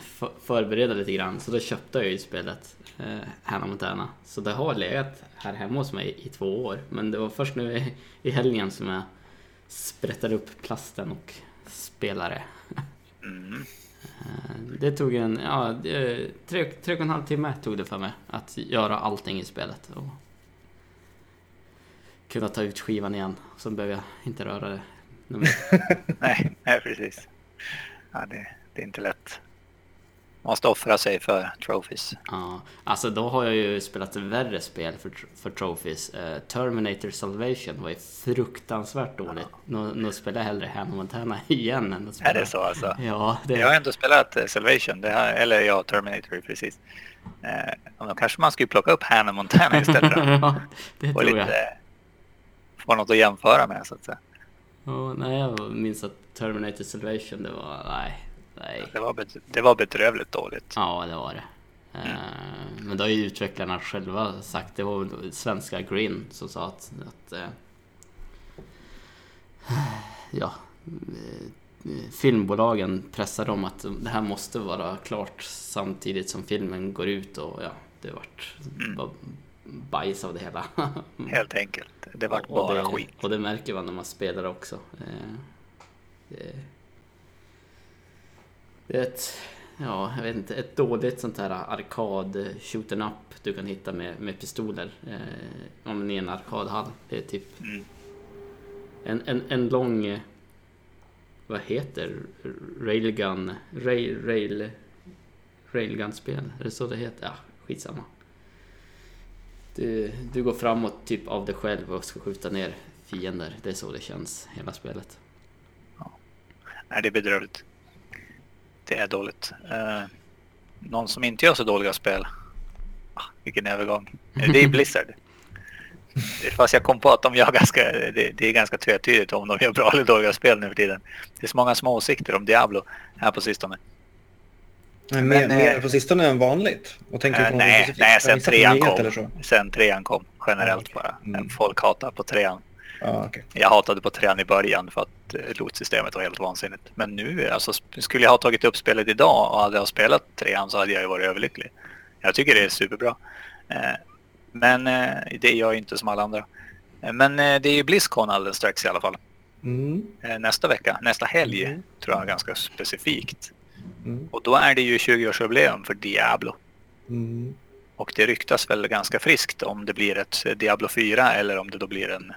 för- förbereda lite grann. Så då köpte jag ju spelet eh, Hannah Montana. Så det har legat här hemma hos mig i två år. Men det var först nu i, i helgen som jag sprättade upp plasten och spelade. Mm. Eh, Det tog en, ja, tre, tre och en halv timme tog det för mig att göra allting i spelet. Och kunna ta ut skivan igen. Så behöver jag inte röra det. Nej, nej, precis. Ja, det, det är inte lätt. Man måste offra sig för trophies. Ja, alltså då har jag ju spelat värre spel för, för trophies. Eh, Terminator Salvation var ju fruktansvärt dåligt. Nu, nu spelar jag hellre Hannah Montana igen än att spela. Är det så alltså? Ja, det... Jag har ändå spelat eh, Salvation, här, eller ja, Terminator precis. Och då kanske man skulle plocka upp Hannah Montana istället då. ja, det Och tror jag. lite, få något att jämföra med så att säga. Ja, nej, jag minns att Terminator Salvation, det var... Nej, nej. Det var, det var bedrövligt dåligt. Ja, det var det. Eh, Men det har ju utvecklarna själva sagt. Det var väl svenska Grin som sa att... att eh, ja, eh, filmbolagen pressade dem att det här måste vara klart samtidigt som filmen går ut och ja, det vart Mm. Bajs av det hela. Helt enkelt. Det var och bara det, skit. Och det märker man när man spelar också. Eh, Det, det är ett, ja, jag vet inte, ett dåligt sånt här arkad shoot up du kan hitta med, med pistoler. Eh, om ni är en arkadhall. Det är typ Mm. en, en, en lång, eh, vad heter railgun, rail, rail, railgun-spel? Är det så det heter? Ja, skitsamma. Du, du går framåt typ av dig själv och ska skjuta ner fiender. Det är så det känns, hela spelet. Nej, det är bedrövligt. Det är dåligt. Eh, någon som inte gör så dåliga spel. Ah, vilken övergång. Det är Blizzard. Fast jag kom på att de gör ganska, det, det är ganska tvetydigt om de gör bra eller dåliga spel nu för tiden. Det är så många små åsikter om Diablo här på sistone. Men, Men, mer eh, på sistone än vanligt? Och tänker Eh, på nej, specifikt? nej, sen trean kom. Eller så? Sen trean kom generellt bara. Mm. Folk hatar på trean. Ja, okej. Jag hatade på trean i början för att eh, lootsystemet var helt vansinnigt. Men nu, alltså, skulle jag ha tagit upp spelet idag och hade jag spelat trean så hade jag ju varit överlycklig. Jag tycker det är superbra. Eh, Men eh, det är jag inte som alla andra. Eh, Men eh, det är ju Blizzcon alldeles strax i alla fall. Mm, Eh, Nästa vecka, nästa helg Mm. tror jag ganska specifikt. Mm, Och då är det ju 20-årsjubileum för Diablo. mm. Och det ryktas väl ganska friskt om det blir ett Diablo 4 eller om det då blir en,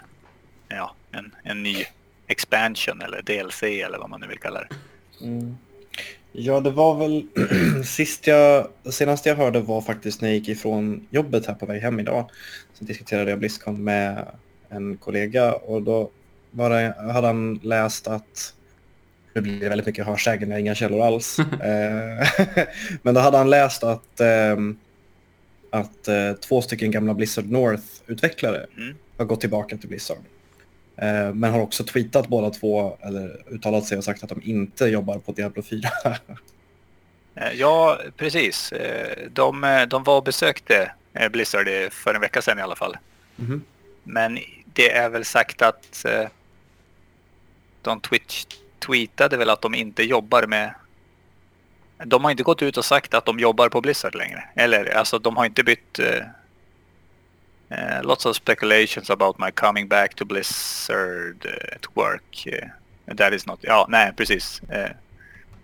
ja, en, en ny expansion eller DLC eller vad man nu vill kalla det. Mm. Ja, det var väl sist jag, senast jag hörde var faktiskt när jag gick ifrån jobbet här på väg hem idag. Så diskuterade jag Blizzcon med en kollega och då var det, hade han läst att det blir väldigt mycket hörsägen, jag har inga källor alls. Eh, Men då hade han läst att, ehm, att eh, två stycken gamla Blizzard North-utvecklare Mm. har gått tillbaka till Blizzard. Eh, Men har också tweetat båda två, eller uttalat sig och sagt att de inte jobbar på Diablo 4. Eh, Ja, precis. De, de var och besökte Blizzard för en vecka sedan i alla fall. Mhm. Men det är väl sagt att de Twitch tweetade väl att de inte jobbar med... De har inte gått ut och sagt att de jobbar på Blizzard längre. Eller alltså de har inte bytt... eh, lots of speculations about my coming back to Blizzard eh, at work. eh, that is not... Ja, nej precis.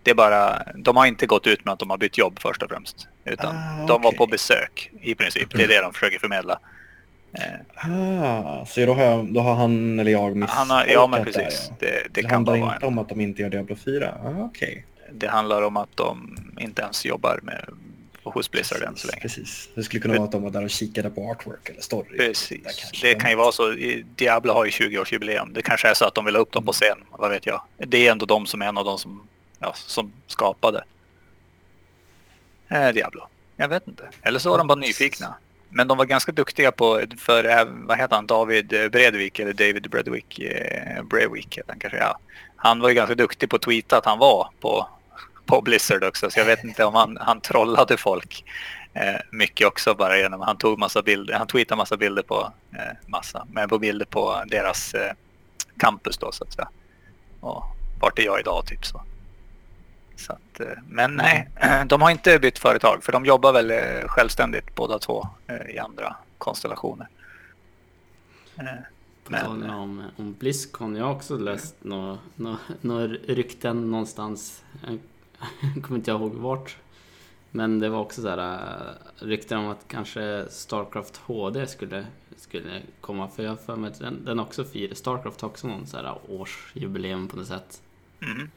Det är bara... De har inte gått ut med att de har bytt jobb först och främst. Utan Ah, de var på besök i princip. Det är det de försöker förmedla. Ah, så då har, jag, då har han eller jag Han har, ja men misstolkat där, precis. ja. Det, det Det kan handlar inte en. om att de inte gör Diablo 4? Ah, Okej. det handlar om att de inte ens jobbar med hos Blizzard än så länge. Precis. Det skulle kunna vara att de var där och kikade på artwork eller story. Precis. Det kan ju vara så. Diablo har ju 20-årsjubileum. Det kanske är så att de vill ha upp dem på scen. Vad vet jag. Det är ändå de som är en av de som, ja, som skapade eh, Diablo. Jag vet inte. Eller så var de bara nyfikna. Men de var ganska duktiga på, för eh, vad heter han, David eh, Bredvik eller David Bredvik, eh, Bredwick heter han kanske, ja. Han var ju ganska duktig på att tweeta att han var på, på Blizzard också, så jag vet inte om han, han trollade folk eh, mycket också bara genom, han tog massa bilder, han tweetade massa bilder på, eh, massa, men på bilder på deras eh, campus då så att säga. Och vart är jag idag typ så. Så att, eh, men nej, de har inte bytt företag för de jobbar väl eh, självständigt båda två eh, i andra konstellationer. Men... Om, om Blizzcon, jag har också läst några nå, nå rykten någonstans. Jag kommer inte ihåg vart. Men det var också så här rykten om att kanske Starcraft HD skulle, skulle komma. För jag för mig att den, den också firar, Starcraft har också någon så här årsjubileum på något sätt. Mm.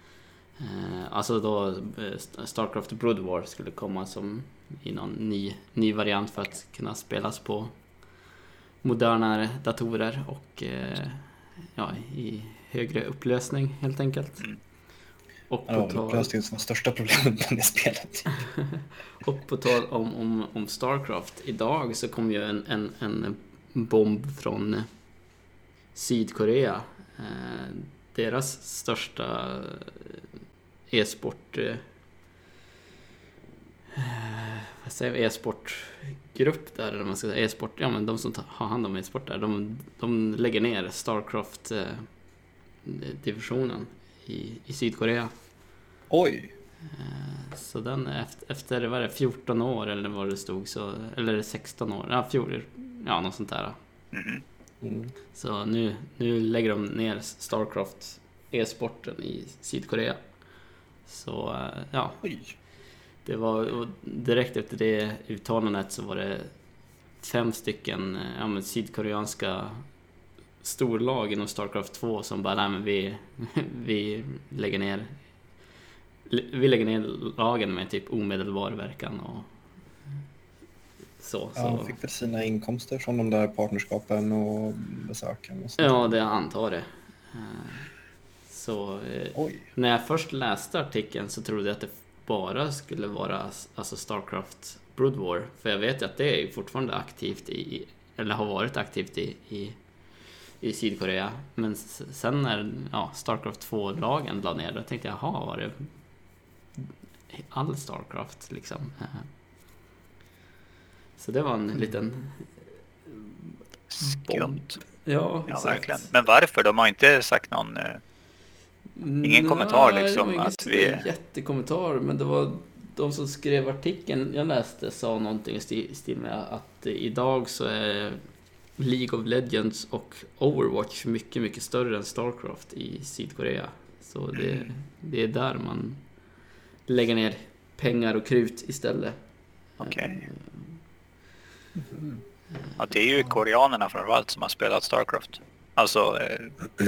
Eh, alltså då eh, Starcraft Brood War skulle komma som i någon ny, ny variant för att kunna spelas på modernare datorer och eh, ja, i högre upplösning helt enkelt. Mm. Och på tal... upplösningen som var största problemet med det spelet. och på tal om, om, om Starcraft, idag så kom ju en, en, en bomb från Sydkorea. Eh, deras största e-sport... Eh, vad säger E-sportgrupp där, eller man ska säga. E-sport, ja men de som har hand om e-sport där. De, de lägger ner Starcraft-divisionen eh, i, i Sydkorea. Oj! Eh, så den efter, efter vad det, 14 år eller vad det stod, så, eller 16 år, ja, 14, ja något sånt där. Mm. Mm. Så nu, nu lägger de ner Starcraft e-sporten i Sydkorea. Så eh, ja. Oj. Det var direkt efter det uttalandet så var det fem stycken eh, ja, men sydkoreanska storlag inom Starcraft 2 som bara, nej men vi, vi lägger ner vi lägger ner lagen med typ omedelbar verkan och så. Ja, de fick väl sina inkomster från de där partnerskapen och besöken? Och sånt. Ja, det antar det. Eh, så eh, när jag först läste artikeln så trodde jag att det bara skulle vara alltså Starcraft Brood War. För jag vet ju att det är fortfarande aktivt i, eller har varit aktivt i, i, i Sydkorea. Men sen när ja, Starcraft 2-lagen la ner, då tänkte jag, jaha, var det all Starcraft liksom? Eh. Så det var en liten... Skumt. Ja, ja verkligen. Men varför? De har inte sagt någon... Eh, Ingen Nej, kommentar liksom? Det var att vi... jättekommentar, men det var de som skrev artikeln jag läste sa någonting i stil med att idag så är League of Legends och Overwatch mycket, mycket större än Starcraft i Sydkorea. Så det, mm. det är där man lägger ner pengar och krut istället. Okej. Okay. Mm. Ja, det är ju koreanerna framförallt som har spelat Starcraft. Alltså eh,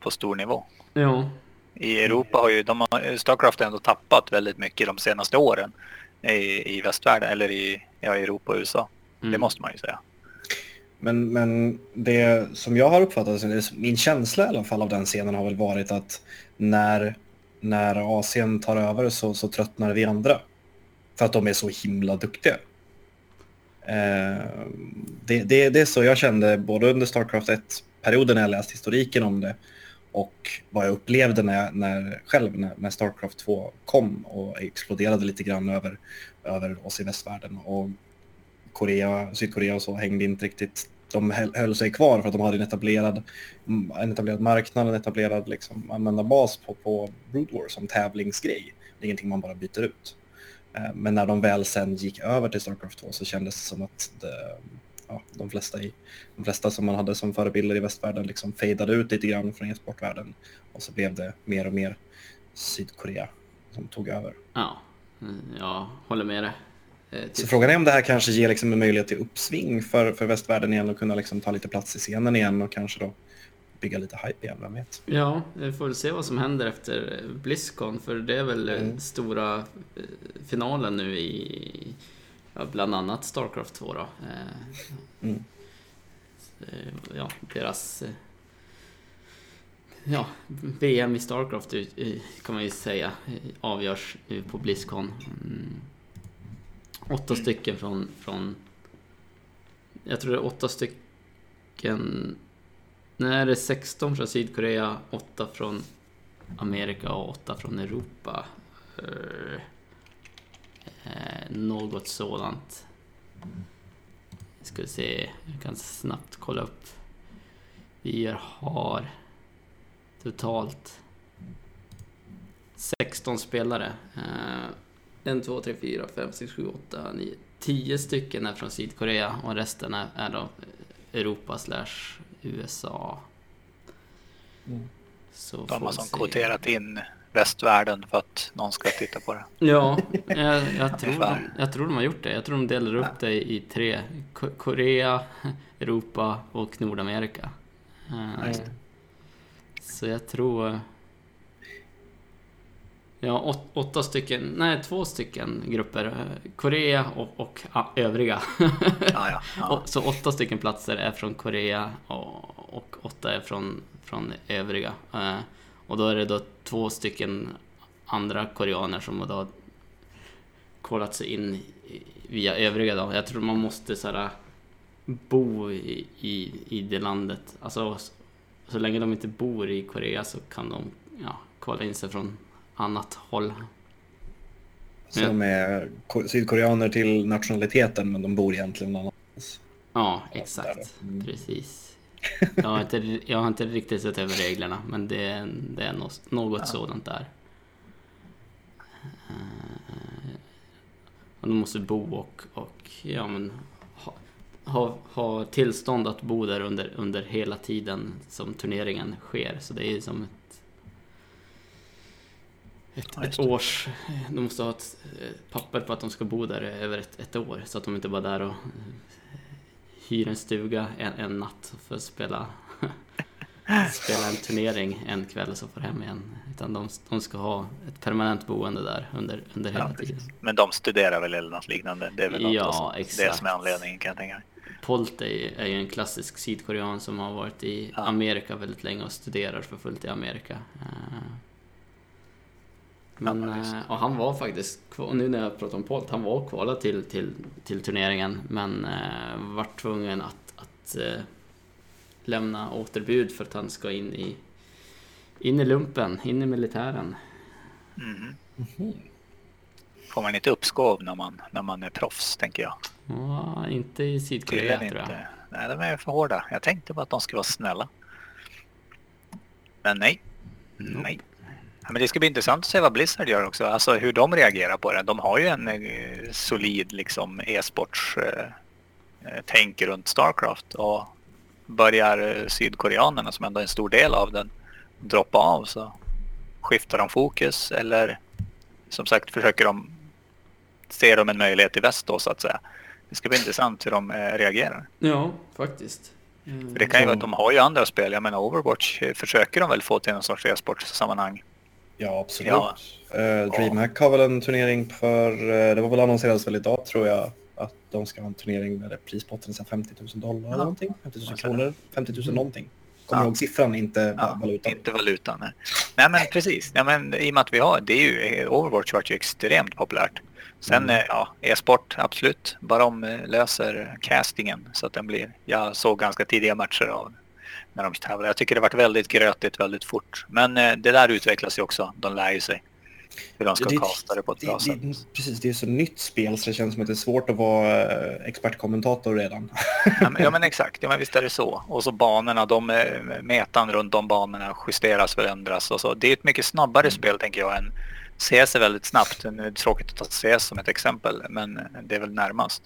på stor nivå. Ja. I Europa har ju de har, Starcraft ändå tappat väldigt mycket de senaste åren i, i västvärlden eller i ja, Europa och USA. Mm. Det måste man ju säga. Men, men det som jag har uppfattat, min känsla i alla fall av den scenen har väl varit att när, när Asien tar över så, så tröttnar vi andra. För att de är så himla duktiga. Eh, det, det, det är så jag kände både under Starcraft 1-perioden när jag läste historiken om det och vad jag upplevde när, jag, när själv när, när, Starcraft 2 kom och exploderade lite grann över, över oss i västvärlden. Och Korea, Sydkorea och så hängde inte riktigt, de höll sig kvar för att de hade en etablerad, en etablerad marknad, en etablerad liksom, användarbas på, på Brood War som tävlingsgrej. Det är ingenting man bara byter ut. Eh, men när de väl sen gick över till Starcraft 2 så kändes det som att det, ja, de, flesta i, de flesta som man hade som förebilder i västvärlden liksom fejdade ut lite grann från e-sportvärlden. Och så blev det mer och mer Sydkorea som tog över. Ja, jag håller med dig. Eh, så frågan är om det här kanske ger liksom en möjlighet till uppsving för, för västvärlden igen och kunna liksom ta lite plats i scenen igen och kanske då bygga lite hype igen, vem vet? Ja, vi får se vad som händer efter Blizzcon, för det är väl mm. stora eh, finalen nu i ja, bland annat Starcraft 2 då. Eh, mm. Ja, deras ja, VM i Starcraft kan man ju säga avgörs på Blizzcon. Mm. Åtta stycken från, från jag tror det är åtta stycken Nej, det är 16 från Sydkorea, 8 från Amerika och 8 från Europa. Uh, något sådant. Ska vi se, jag kan snabbt kolla upp. Vi har totalt 16 spelare. Uh, 1, 2, 3, 4, 5, 6, 7, 8, 9, 10 stycken är från Sydkorea och resten är, är då Europa slash USA. Mm. Så De har som kvoterat in västvärlden för att någon ska titta på det. Ja, jag, jag, tror, de, jag tror de har gjort det. Jag tror de delar upp det i tre. Korea, Europa och Nordamerika. Mm. Så jag tror... Ja, åt, åtta stycken, nej två stycken grupper. Korea och, och ja, övriga. Ja, ja, ja. Så åtta stycken platser är från Korea och, och åtta är från, från övriga. Och då är det då två stycken andra koreaner som har då kollat sig in via övriga då. Jag tror man måste såhär bo i, i, i det landet. Alltså så länge de inte bor i Korea så kan de ja, kolla in sig från annat håll. Som är sydkoreaner till nationaliteten men de bor egentligen någon annanstans. Ja, exakt. Mm. Precis. Jag har, inte, jag har inte riktigt sett över reglerna men det, det är något, något ja. sådant där. Eh, de måste bo och, och ja, men, ha, ha, ha tillstånd att bo där under, under hela tiden som turneringen sker. Så det är som ett ett, ett års... De måste ha ett papper på att de ska bo där över ett, ett år så att de inte bara är där och hyr en stuga en, en natt för att spela, spela en turnering en kväll och så får hem igen. Utan de, de ska ha ett permanent boende där under, under hela ja, tiden. Men de studerar väl eller något liknande? Det är väl ja, något exakt. det som är anledningen kan jag tänka mig. Polt är, är ju en klassisk sydkorean som har varit i ja. Amerika väldigt länge och studerar för fullt i Amerika. Uh, men, ja, eh, och han var faktiskt, nu när jag pratar om Polt, han var kvalad till, till, till turneringen men eh, var tvungen att, att eh, lämna återbud för att han ska in i, in i lumpen, in i militären. Mm. Mm. Får man inte uppskov när man, när man är proffs, tänker jag? Ja, inte i Sydkorea tror jag. Inte. Nej, de är för hårda. Jag tänkte bara att de skulle vara snälla. Men nej. Mm. Nej. Ja, men det ska bli intressant att se vad Blizzard gör också, alltså hur de reagerar på det. De har ju en eh, solid liksom e-sports eh, eh, tänk runt Starcraft och börjar eh, sydkoreanerna som ändå är en stor del av den droppa av så skiftar de fokus eller som sagt försöker de se dem en möjlighet i väst då så att säga. Det ska bli intressant hur de eh, reagerar. Ja, faktiskt. Mm. För det kan ju vara att de har ju andra spel. Jag menar Overwatch försöker de väl få till någon sorts e-sportsammanhang. Ja, absolut. Ja. Uh, DreamHack har väl en turnering för, uh, det var väl annonserats väl idag tror jag, att de ska ha en turnering där prispotten är 50 000 dollar eller någonting. 50 000 kronor, 50 000 mm. någonting. Kommer ja. ihåg siffran, inte ja, valutan. Inte valutan, nej. nej men precis. Ja, men, I och med att vi har, det är ju, Overwatch har ju extremt populärt. Sen, mm. Eh, ja, e-sport, absolut. Bara de löser castingen så att den blir, jag såg ganska tidiga matcher av när de tävlar. Jag tycker det varit väldigt grötigt väldigt fort. Men eh, det där utvecklas ju också. De lär ju sig hur de ska det, kasta det på ett det, bra det, sätt. Precis, det är så nytt spel så det känns som att det är svårt att vara eh, expertkommentator redan. ja, men, ja, men exakt, ja, men visst är det så. Och så banorna, de, eh, metan runt de banorna justeras, förändras och så. Det är ett mycket snabbare mm. spel tänker jag än CS är väldigt snabbt. Det är tråkigt att ta CS som ett exempel, men det är väl närmast.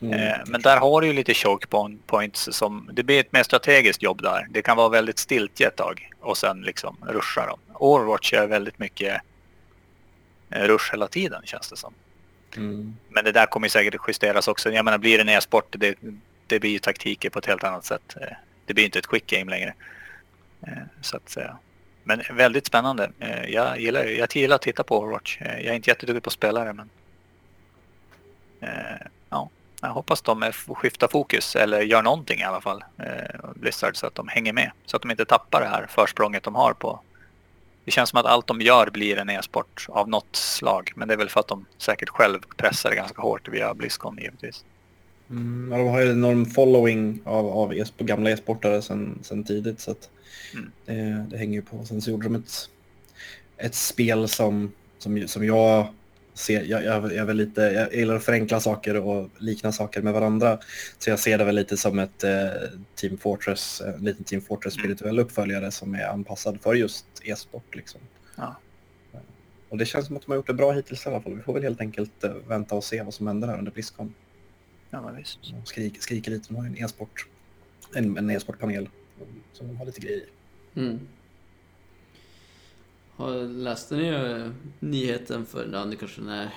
Mm. Eh, men där har du ju lite choke points som, det blir ett mer strategiskt jobb där. Det kan vara väldigt stiltje ett tag och sen liksom ruscha dem. Overwatch är väldigt mycket eh, rush hela tiden känns det som. Mm. Men det där kommer säkert justeras också. Jag menar blir det en e-sport, det, det blir ju taktiker på ett helt annat sätt. Eh, det blir inte ett quick game längre. Så att säga. Men väldigt spännande. Jag gillar, jag gillar att titta på Overwatch. Jag är inte jätteduktig på spelare men ja, jag hoppas de skiftar fokus eller gör någonting i alla fall. Blizzard så att de hänger med. Så att de inte tappar det här försprånget de har på det känns som att allt de gör blir en e-sport av något slag. Men det är väl för att de säkert själv pressar det ganska hårt via Blizzcon givetvis. Mm, de har ju en enorm following av, av e gamla e-sportare sedan sen tidigt. Så att mm. det, det, hänger ju på. Sen så gjorde de ett, ett spel som, som, som jag ser. Jag, jag, jag, lite, jag gillar att förenkla saker och likna saker med varandra. Så jag ser det väl lite som ett eh, Team Fortress, en liten Team Fortress mm. spirituell uppföljare som är anpassad för just e-sport. Liksom. Ja. Och det känns som att de har gjort det bra hittills i alla fall. Vi får väl helt enkelt eh, vänta och se vad som händer här under Blizzcon. Ja, men visst. Skrik, skriker lite. De har en e-sport, en, en e-sportpanel som de har lite grejer mm. Läste ni eh, nyheten för, ja det kanske är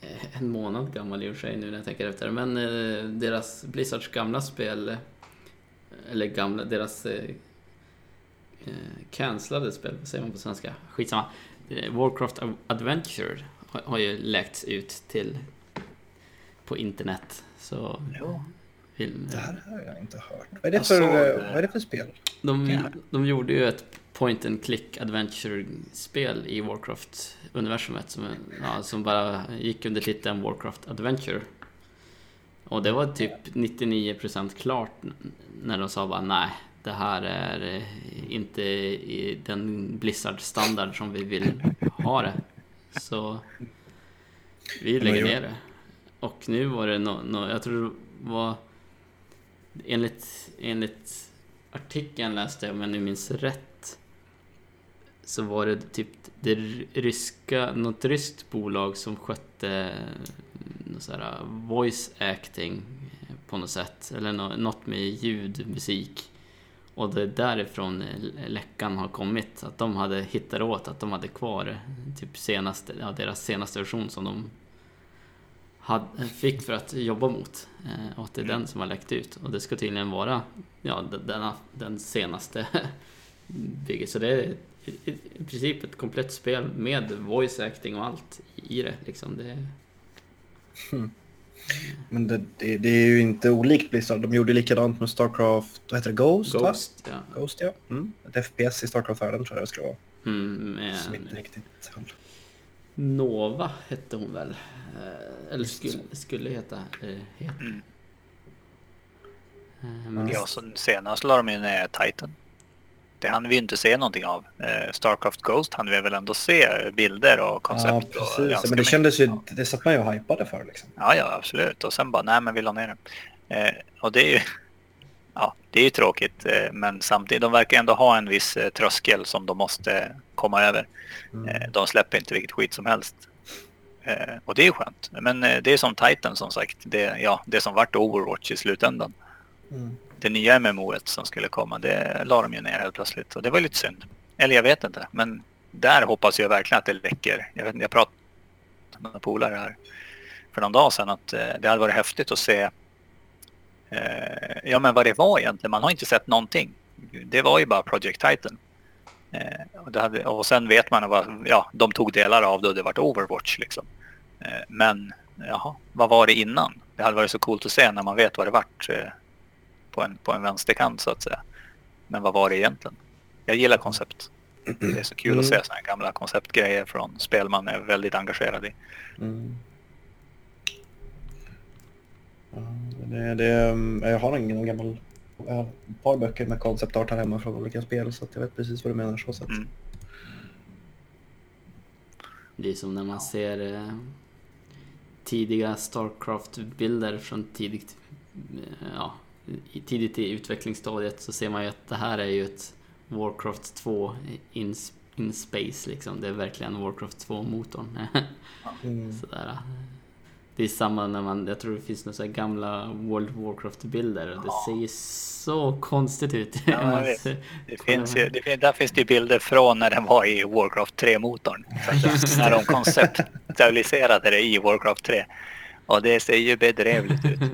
eh, en månad gammal i och för sig nu när jag tänker efter, men eh, deras Blizzards gamla spel, eller gamla, deras eh, cancellade spel, vad säger man på svenska? Skitsamma. Warcraft Adventure har, har ju läckts ut till på internet. Så jo. Vill, det här har jag inte hört. Vad är det, för, det. Vad är det för spel? De, de gjorde ju ett point and click adventure-spel i Warcraft-universumet som, ja, som bara gick under titeln Warcraft Adventure. Och det var typ 99% klart när de sa bara nej, det här är inte i den Blizzard-standard som vi vill ha det. Så vi lägger ner det. Och nu var det något, no, jag tror det var enligt, enligt artikeln läste jag, om jag nu minns rätt, så var det typ det ryska, något ryskt bolag som skötte mm, något så här voice acting på något sätt, eller något med ljud, musik. Och det är därifrån läckan har kommit, att de hade hittat åt att de hade kvar typ senaste, ja, deras senaste version som de hade, fick för att jobba mot. Eh, och att det är den som har läckt ut. Och det ska tydligen vara ja, denna, den senaste bygget. Så det är i, princip ett komplett spel med voice acting och allt i det. Liksom. det... Mm. Men det, det, det, är ju inte olikt Blizzard. De gjorde likadant med Starcraft, vad heter det, Ghost? Ghost, va? ja. Ghost, ja. Mm. Ett FPS i Starcraft-världen tror jag det skulle vara. Mm, med... Som inte riktigt höll. Nova hette hon väl? Eh, eller skulle, skulle heta. Eh, heta. Mm. Men... Ja, så senast la de in Titan. Det hann vi inte se någonting av. Starcraft Ghost hann vi väl ändå se bilder och koncept. Ja, precis. men det kändes ju, det satt man ju och hypade för liksom. Ja, ja, absolut. Och sen bara, nej men vi la ner det. och det är ju, det är ju tråkigt. men samtidigt, de verkar ändå ha en viss tröskel som de måste komma över. Mm. de släpper inte vilket skit som helst. Eh, och det är ju skönt. Men eh, det är som Titan som sagt. Det, ja, det som vart Overwatch i slutändan. Mm. Det nya MMO som skulle komma, det la de ju ner helt plötsligt. Och det var lite synd. Eller jag vet inte. Men där hoppas jag verkligen att det läcker. Jag, vet, jag pratade med några polare här för någon dag sedan att eh, det hade varit häftigt att se eh, ja, men vad det var egentligen. Man har inte sett någonting. Det var ju bara Project Titan. Eh, och, hade, och sen vet man att ja, de tog delar av det och det vart Overwatch. Liksom. Eh, men jaha, vad var det innan? Det hade varit så coolt att se när man vet vad det vart eh, på, en, på en vänsterkant så att säga. Men vad var det egentligen? Jag gillar koncept. Det är så kul mm. att se sådana här gamla konceptgrejer från spel man är väldigt engagerad i. Mm. Det, det, mm, jag har en gammal jag har ett par böcker med konceptart här hemma från olika spel så jag vet precis vad du menar så sätt. Mm. Det är som när man ser eh, tidiga Starcraft-bilder från tidigt, eh, ja, tidigt i utvecklingsstadiet så ser man ju att det här är ju ett Warcraft 2 in, in space liksom. Det är verkligen Warcraft 2-motorn. mm. Sådär det är samma när man, jag tror det finns några gamla World of Warcraft-bilder och det ja. ser så konstigt ut. Ja, det finns ju, det, där finns det bilder från när den var i Warcraft 3-motorn. när de konceptualiserade det i Warcraft 3. Och det ser ju bedrövligt ut.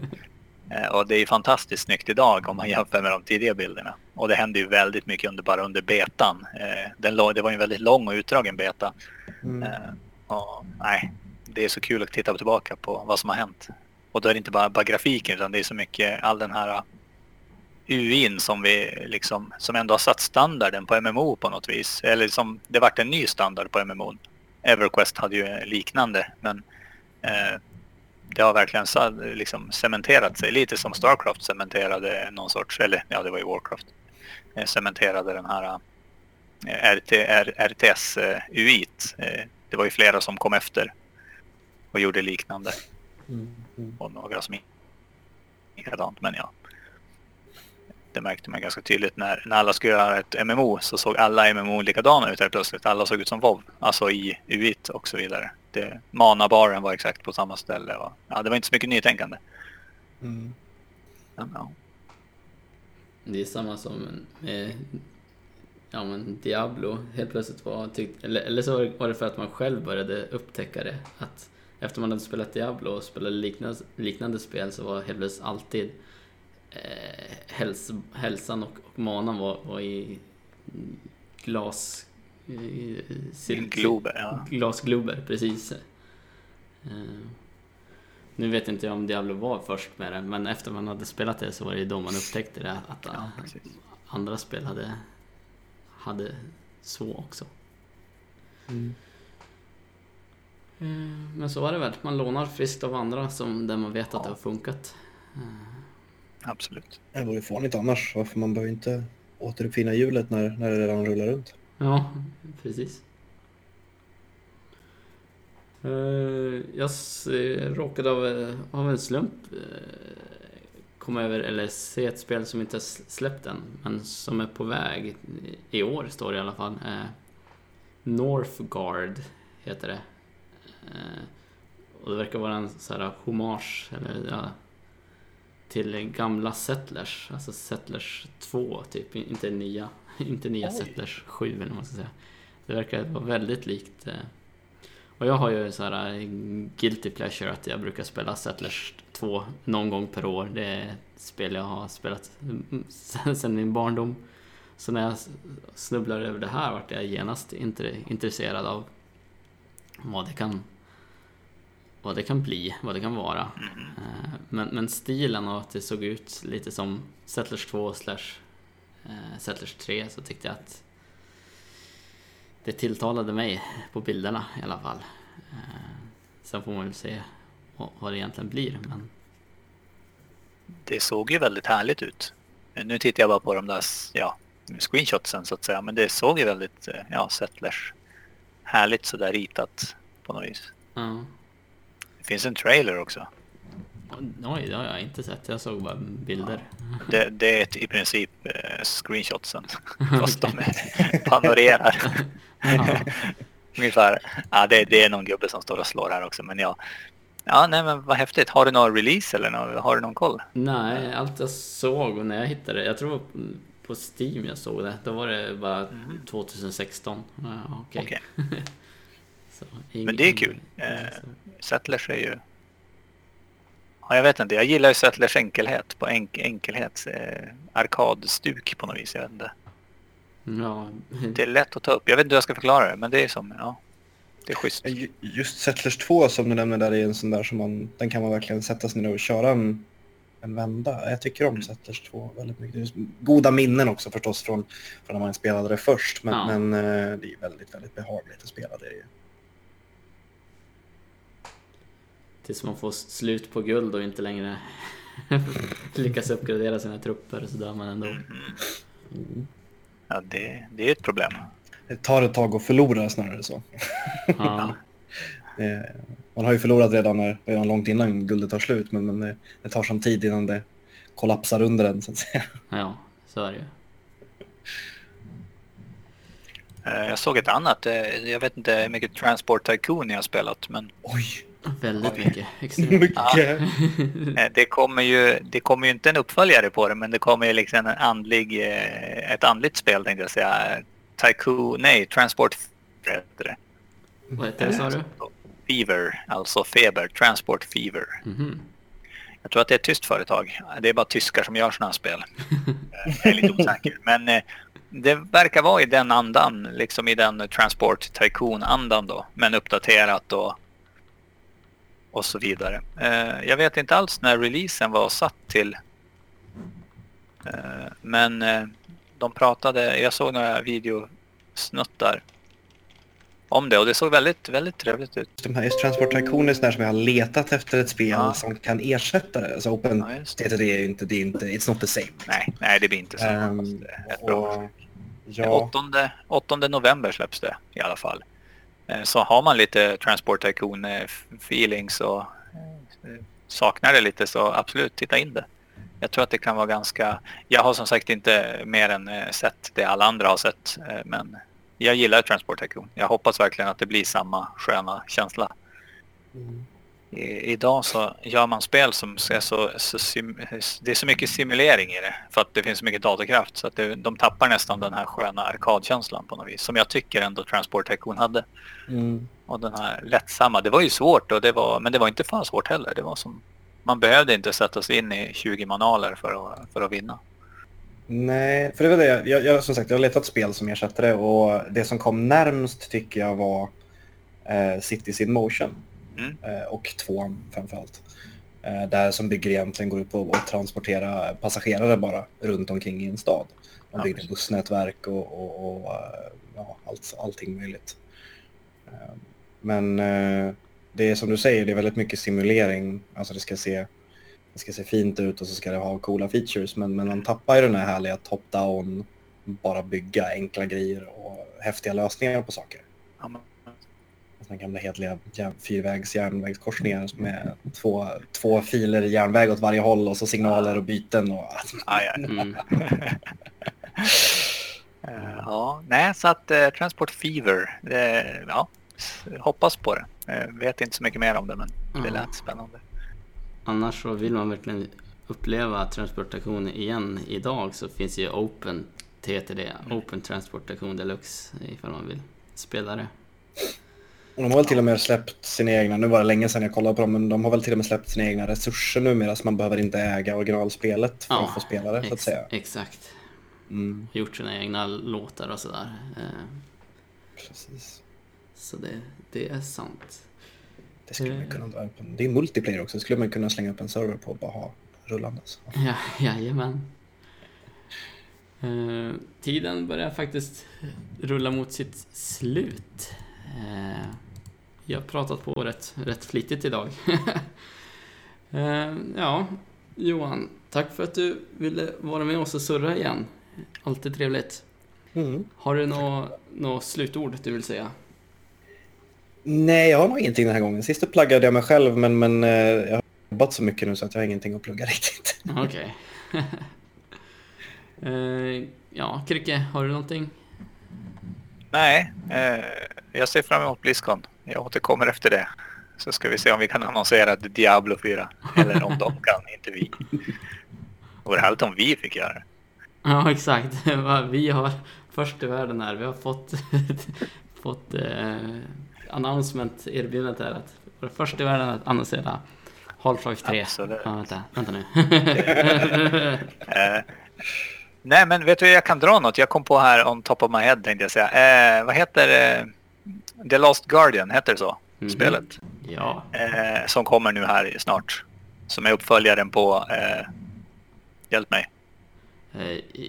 Eh, och det är fantastiskt snyggt idag om man jämför med de tidiga bilderna. Och det hände ju väldigt mycket under, bara under betan. Eh, den, det var ju en väldigt lång och utdragen beta. Mm. Eh, och, nej, det är så kul att titta tillbaka på vad som har hänt. Och då är det inte bara, bara grafiken utan det är så mycket all den här äh, UIn som vi liksom, som ändå har satt standarden på MMO på något vis. Eller som det vart en ny standard på MMO. Everquest hade ju liknande men eh, det har verkligen liksom cementerat sig lite som Starcraft cementerade någon sorts, eller ja det var ju Warcraft, eh, cementerade den här eh, RTS eh, UIT. Eh, det var ju flera som kom efter och gjorde liknande. Mm, mm. Och några som likadant, men ja. Det märkte man ganska tydligt när, när alla skulle göra ett MMO så såg alla MMO likadana ut helt plötsligt. Alla såg ut som WoW, alltså i UIT och så vidare. Det, manabaren var exakt på samma ställe. Och, ja, det var inte så mycket nytänkande. Mm. Men, ja. Det är samma som med ja, men Diablo helt plötsligt var tyckt, eller, eller så var det för att man själv började upptäcka det. Att efter man hade spelat Diablo och spelade liknande, liknande spel så var helt plötsligt alltid eh, häls, hälsan och, och manan var, var i glas... I, Glober, ja. Glasglober, precis. Eh, nu vet inte jag om Diablo var först med det, men efter man hade spelat det så var det då man upptäckte det, att ja, andra spel hade, hade så också. Mm. Eh, men så var det väl, man lånar friskt av andra som där man vet ja. att det har funkat. Eh, Absolut. Det vore fånigt annars, varför man behöver inte återuppfinna hjulet när, när det redan rullar runt. Ja, precis. Uh, jag råkade av, av en slump uh, komma över, eller se ett spel som inte släppt än, men som är på väg. I år står det i alla fall. Northgard heter det. Och det verkar vara en sån här hommage, eller ja, till gamla Settlers, alltså Settlers 2 typ, inte nya, inte nya Oj. Settlers 7 eller vad man ska säga. Det verkar vara väldigt likt. Eh, och jag har ju så här eh, guilty pleasure att jag brukar spela Settlers 2 någon gång per år. Det är ett spel jag har spelat sedan min barndom. Så när jag snubblar över det här vart jag genast intresserad av vad det kan vad det kan bli, vad det kan vara. Mm. Men, men stilen och att det såg ut lite som Settlers 2 slash eh, Settlers 3 så tyckte jag att det tilltalade mig på bilderna i alla fall. Eh, sen får man väl se vad det egentligen blir. Men... Det såg ju väldigt härligt ut. Nu tittar jag bara på de där ja, screenshotsen så att säga, men det såg ju väldigt ja, Settlers härligt sådär ritat på något vis. Mm. Det finns en trailer också. Oj, det har jag inte sett. Jag såg bara bilder. Det, det är ett, i princip eh, screenshotsen. Fast de panorerar. Ungefär. Ja, det, det är någon gubbe som står och slår här också. Men ja. Ja, nej men vad häftigt. Har du någon release eller någon, har du någon koll? Nej, allt jag såg och när jag hittade. Jag tror på Steam jag såg det. Då var det bara mm. 2016. Ja, Okej. Okay. okay. men det är kul. Eh, Settlers är ju... Ja, jag vet inte, jag gillar ju Settlers enkelhet på enk enkelhet. Eh, arkadstuk på något vis, jag vet inte. Ja. Det är lätt att ta upp. Jag vet inte hur jag ska förklara det, men det är som, ja. Det är schysst. Just Settlers 2 som du nämner där är en sån där som man, den kan man verkligen sätta sig ner och köra en, en vända. Jag tycker om mm. Settlers 2 väldigt mycket. Goda minnen också förstås från, från när man spelade det först. Men, ja. men eh, det är väldigt, väldigt behagligt att spela det. Tills man får slut på guld och inte längre lyckas uppgradera sina trupper så dör man ändå. Mm. Ja, det, det är ett problem. Det tar ett tag att förlora snarare så. Ja. Eh, man har ju förlorat redan, redan långt innan guldet tar slut men, men det tar som tid innan det kollapsar under den så att säga. Ja, så är det ju. Eh, jag såg ett annat, eh, jag vet inte hur mycket Transport Tycoon jag har spelat men... Oj! Väldigt mycket. Extremt. mycket. Ja. Eh, det, kommer ju, det kommer ju inte en uppföljare på det men det kommer ju liksom en andlig, eh, ett andligt spel tänkte jag säga. Tycoon, nej, Transport. Vad heter det sa du? Fever, alltså feber, Transport Fever. Mm -hmm. Jag tror att det är ett tyskt företag. Det är bara tyskar som gör sådana här spel. Eh, jag är lite osäker. Men eh, det verkar vara i den andan, liksom i den Transport Tycoon-andan då. Men uppdaterat och, och så vidare. Eh, jag vet inte alls när releasen var satt till. Men de pratade, jag såg några videosnuttar om det och det såg väldigt, väldigt trevligt ut. De här, just Transport Tycoon är sådär som jag har letat efter ett spel ja. som kan ersätta det. Så Open ja, det. det är ju inte, det är inte, it's not the same. Nej, nej det blir inte så. Um, och, ja. 8, 8 november släpps det i alla fall. Eh, så har man lite Transport Tycoon eh, feelings och eh, saknar det lite så absolut titta in det. Jag tror att det kan vara ganska... Jag har som sagt inte mer än sett det alla andra har sett men jag gillar Transport Tycoon. Jag hoppas verkligen att det blir samma sköna känsla. Mm. I, idag så gör man spel som är så, så sim, det är så mycket simulering i det för att det finns så mycket datorkraft så att det, de tappar nästan den här sköna arkadkänslan på något vis som jag tycker ändå Transport Tycoon hade. Mm. Och den här lättsamma, det var ju svårt och det var, men det var inte för svårt heller. Det var som, man behövde inte sätta sig in i 20 manualer för att, för att vinna. Nej, för det var det. Jag, jag, som sagt, jag har letat spel som ersätter det och det som kom närmst tycker jag var eh, Cities in Motion. Mm. Eh, och tvåan framförallt. Eh, där som bygger egentligen går ut på att transportera passagerare bara runt omkring i en stad. Man byggde bussnätverk och, och, och eh, ja, allt, allting möjligt. Eh, men eh, det är som du säger, det är väldigt mycket simulering. Alltså det ska se ska se fint ut och så ska det ha coola features men, men man tappar ju den här härliga top-down, bara bygga enkla grejer och häftiga lösningar på saker. Ja, Den gamla hedliga fyrvägs järnvägskorsningar med två, två filer järnväg åt varje håll och så signaler och byten. Och... Ah, ja. Mm. uh, ja, nej, så att uh, Transport Fever, uh, ja, hoppas på det. Uh, vet inte så mycket mer om det men det lät spännande annars så vill man verkligen uppleva transportation igen idag så finns ju Open TTD, mm. Open Transportation Deluxe ifall man vill spela det. Och de har väl till och med släppt sina egna, nu var det länge sedan jag kollade på dem, men de har väl till och med släppt sina egna resurser numera så man behöver inte äga originalspelet för ja, att få spela det så att säga. Exakt. Mm. Gjort sina egna låtar och sådär. Eh, Precis. Så det, det är sant. Det skulle man kunna dra upp. Det är multiplayer också. Det skulle man kunna slänga upp en server på och bara ha rullandes. Ja, jajamän. Uh, tiden börjar faktiskt rulla mot sitt slut. Uh, jag har pratat på rätt, rätt flitigt idag. uh, ja, Johan, tack för att du ville vara med oss och surra igen. Alltid trevligt. Mm. Har du något nå slutord du vill säga? Nej, jag har nog ingenting den här gången. Sist pluggade jag mig själv, men, men eh, jag har jobbat så mycket nu så att jag har ingenting att plugga riktigt. Okej. Okay. uh, ja, Kricke, har du någonting? Nej, uh, jag ser fram emot Blizzcon. Jag återkommer efter det. Så ska vi se om vi kan annonsera Diablo 4. Eller om de kan, inte vi. Det vore härligt om vi fick göra det. Ja, exakt. Vi har först i världen här. Vi har fått, fått eh, announcement erbjudandet här att vara först i världen att annonsera Half-Life 3. Absolut. Ja, vänta, vänta nu. uh, nej, men vet du, jag kan dra något. Jag kom på här on top of my head tänkte jag säga. Uh, vad heter uh, The Lost Guardian? Heter det så? Mm -hmm. Spelet? Ja. som kommer nu här snart. Som är uppföljaren på... hjälp mig.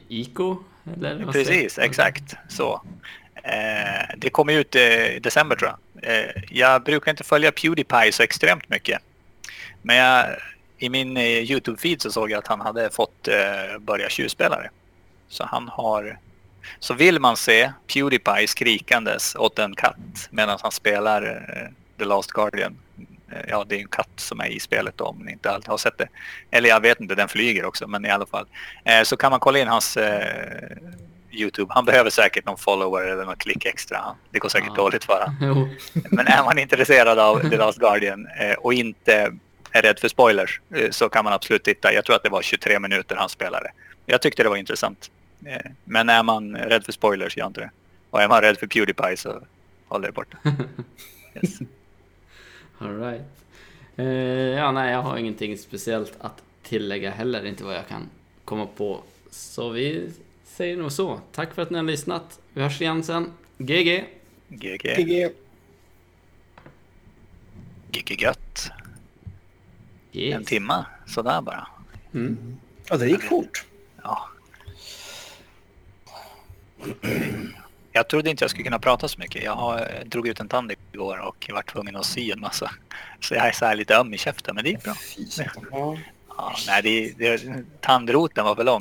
Ico? Eller Precis, exakt så. Eh, det kommer ut i december tror jag. Eh, jag brukar inte följa Pewdiepie så extremt mycket. Men jag, i min eh, YouTube-feed så såg jag att han hade fått eh, börja tjuvspelare. Så han har... Så vill man se Pewdiepie skrikandes åt en katt medan han spelar eh, The Last Guardian. Eh, ja, det är en katt som är i spelet då, om ni inte alltid har sett det. Eller jag vet inte, den flyger också, men i alla fall. Eh, så kan man kolla in hans eh, YouTube. Han behöver säkert någon follower eller någon klick extra. Det går säkert ja. dåligt för honom. Men är man intresserad av The Last Guardian eh, och inte är rädd för spoilers eh, så kan man absolut titta. Jag tror att det var 23 minuter han spelade. Jag tyckte det var intressant. Eh, men är man rädd för spoilers, gör inte det. Och är man rädd för Pewdiepie så håll er borta. Yes. All right. Eh, ja, nej, jag har ingenting speciellt att tillägga heller, inte vad jag kan komma på. Så vi säger nog så. Tack för att ni har lyssnat. Vi hörs igen sen. GG! GG. GG. GG gött. Yes. En timma, sådär bara. Mm. Ja, det gick fort. Ja. Jag trodde inte jag skulle kunna prata så mycket. Jag har, eh, drog ut en tand igår och var tvungen att sy en massa. Så jag är så här lite öm i käften, men det gick bra. Ja, nej, det, det, tandroten var för lång.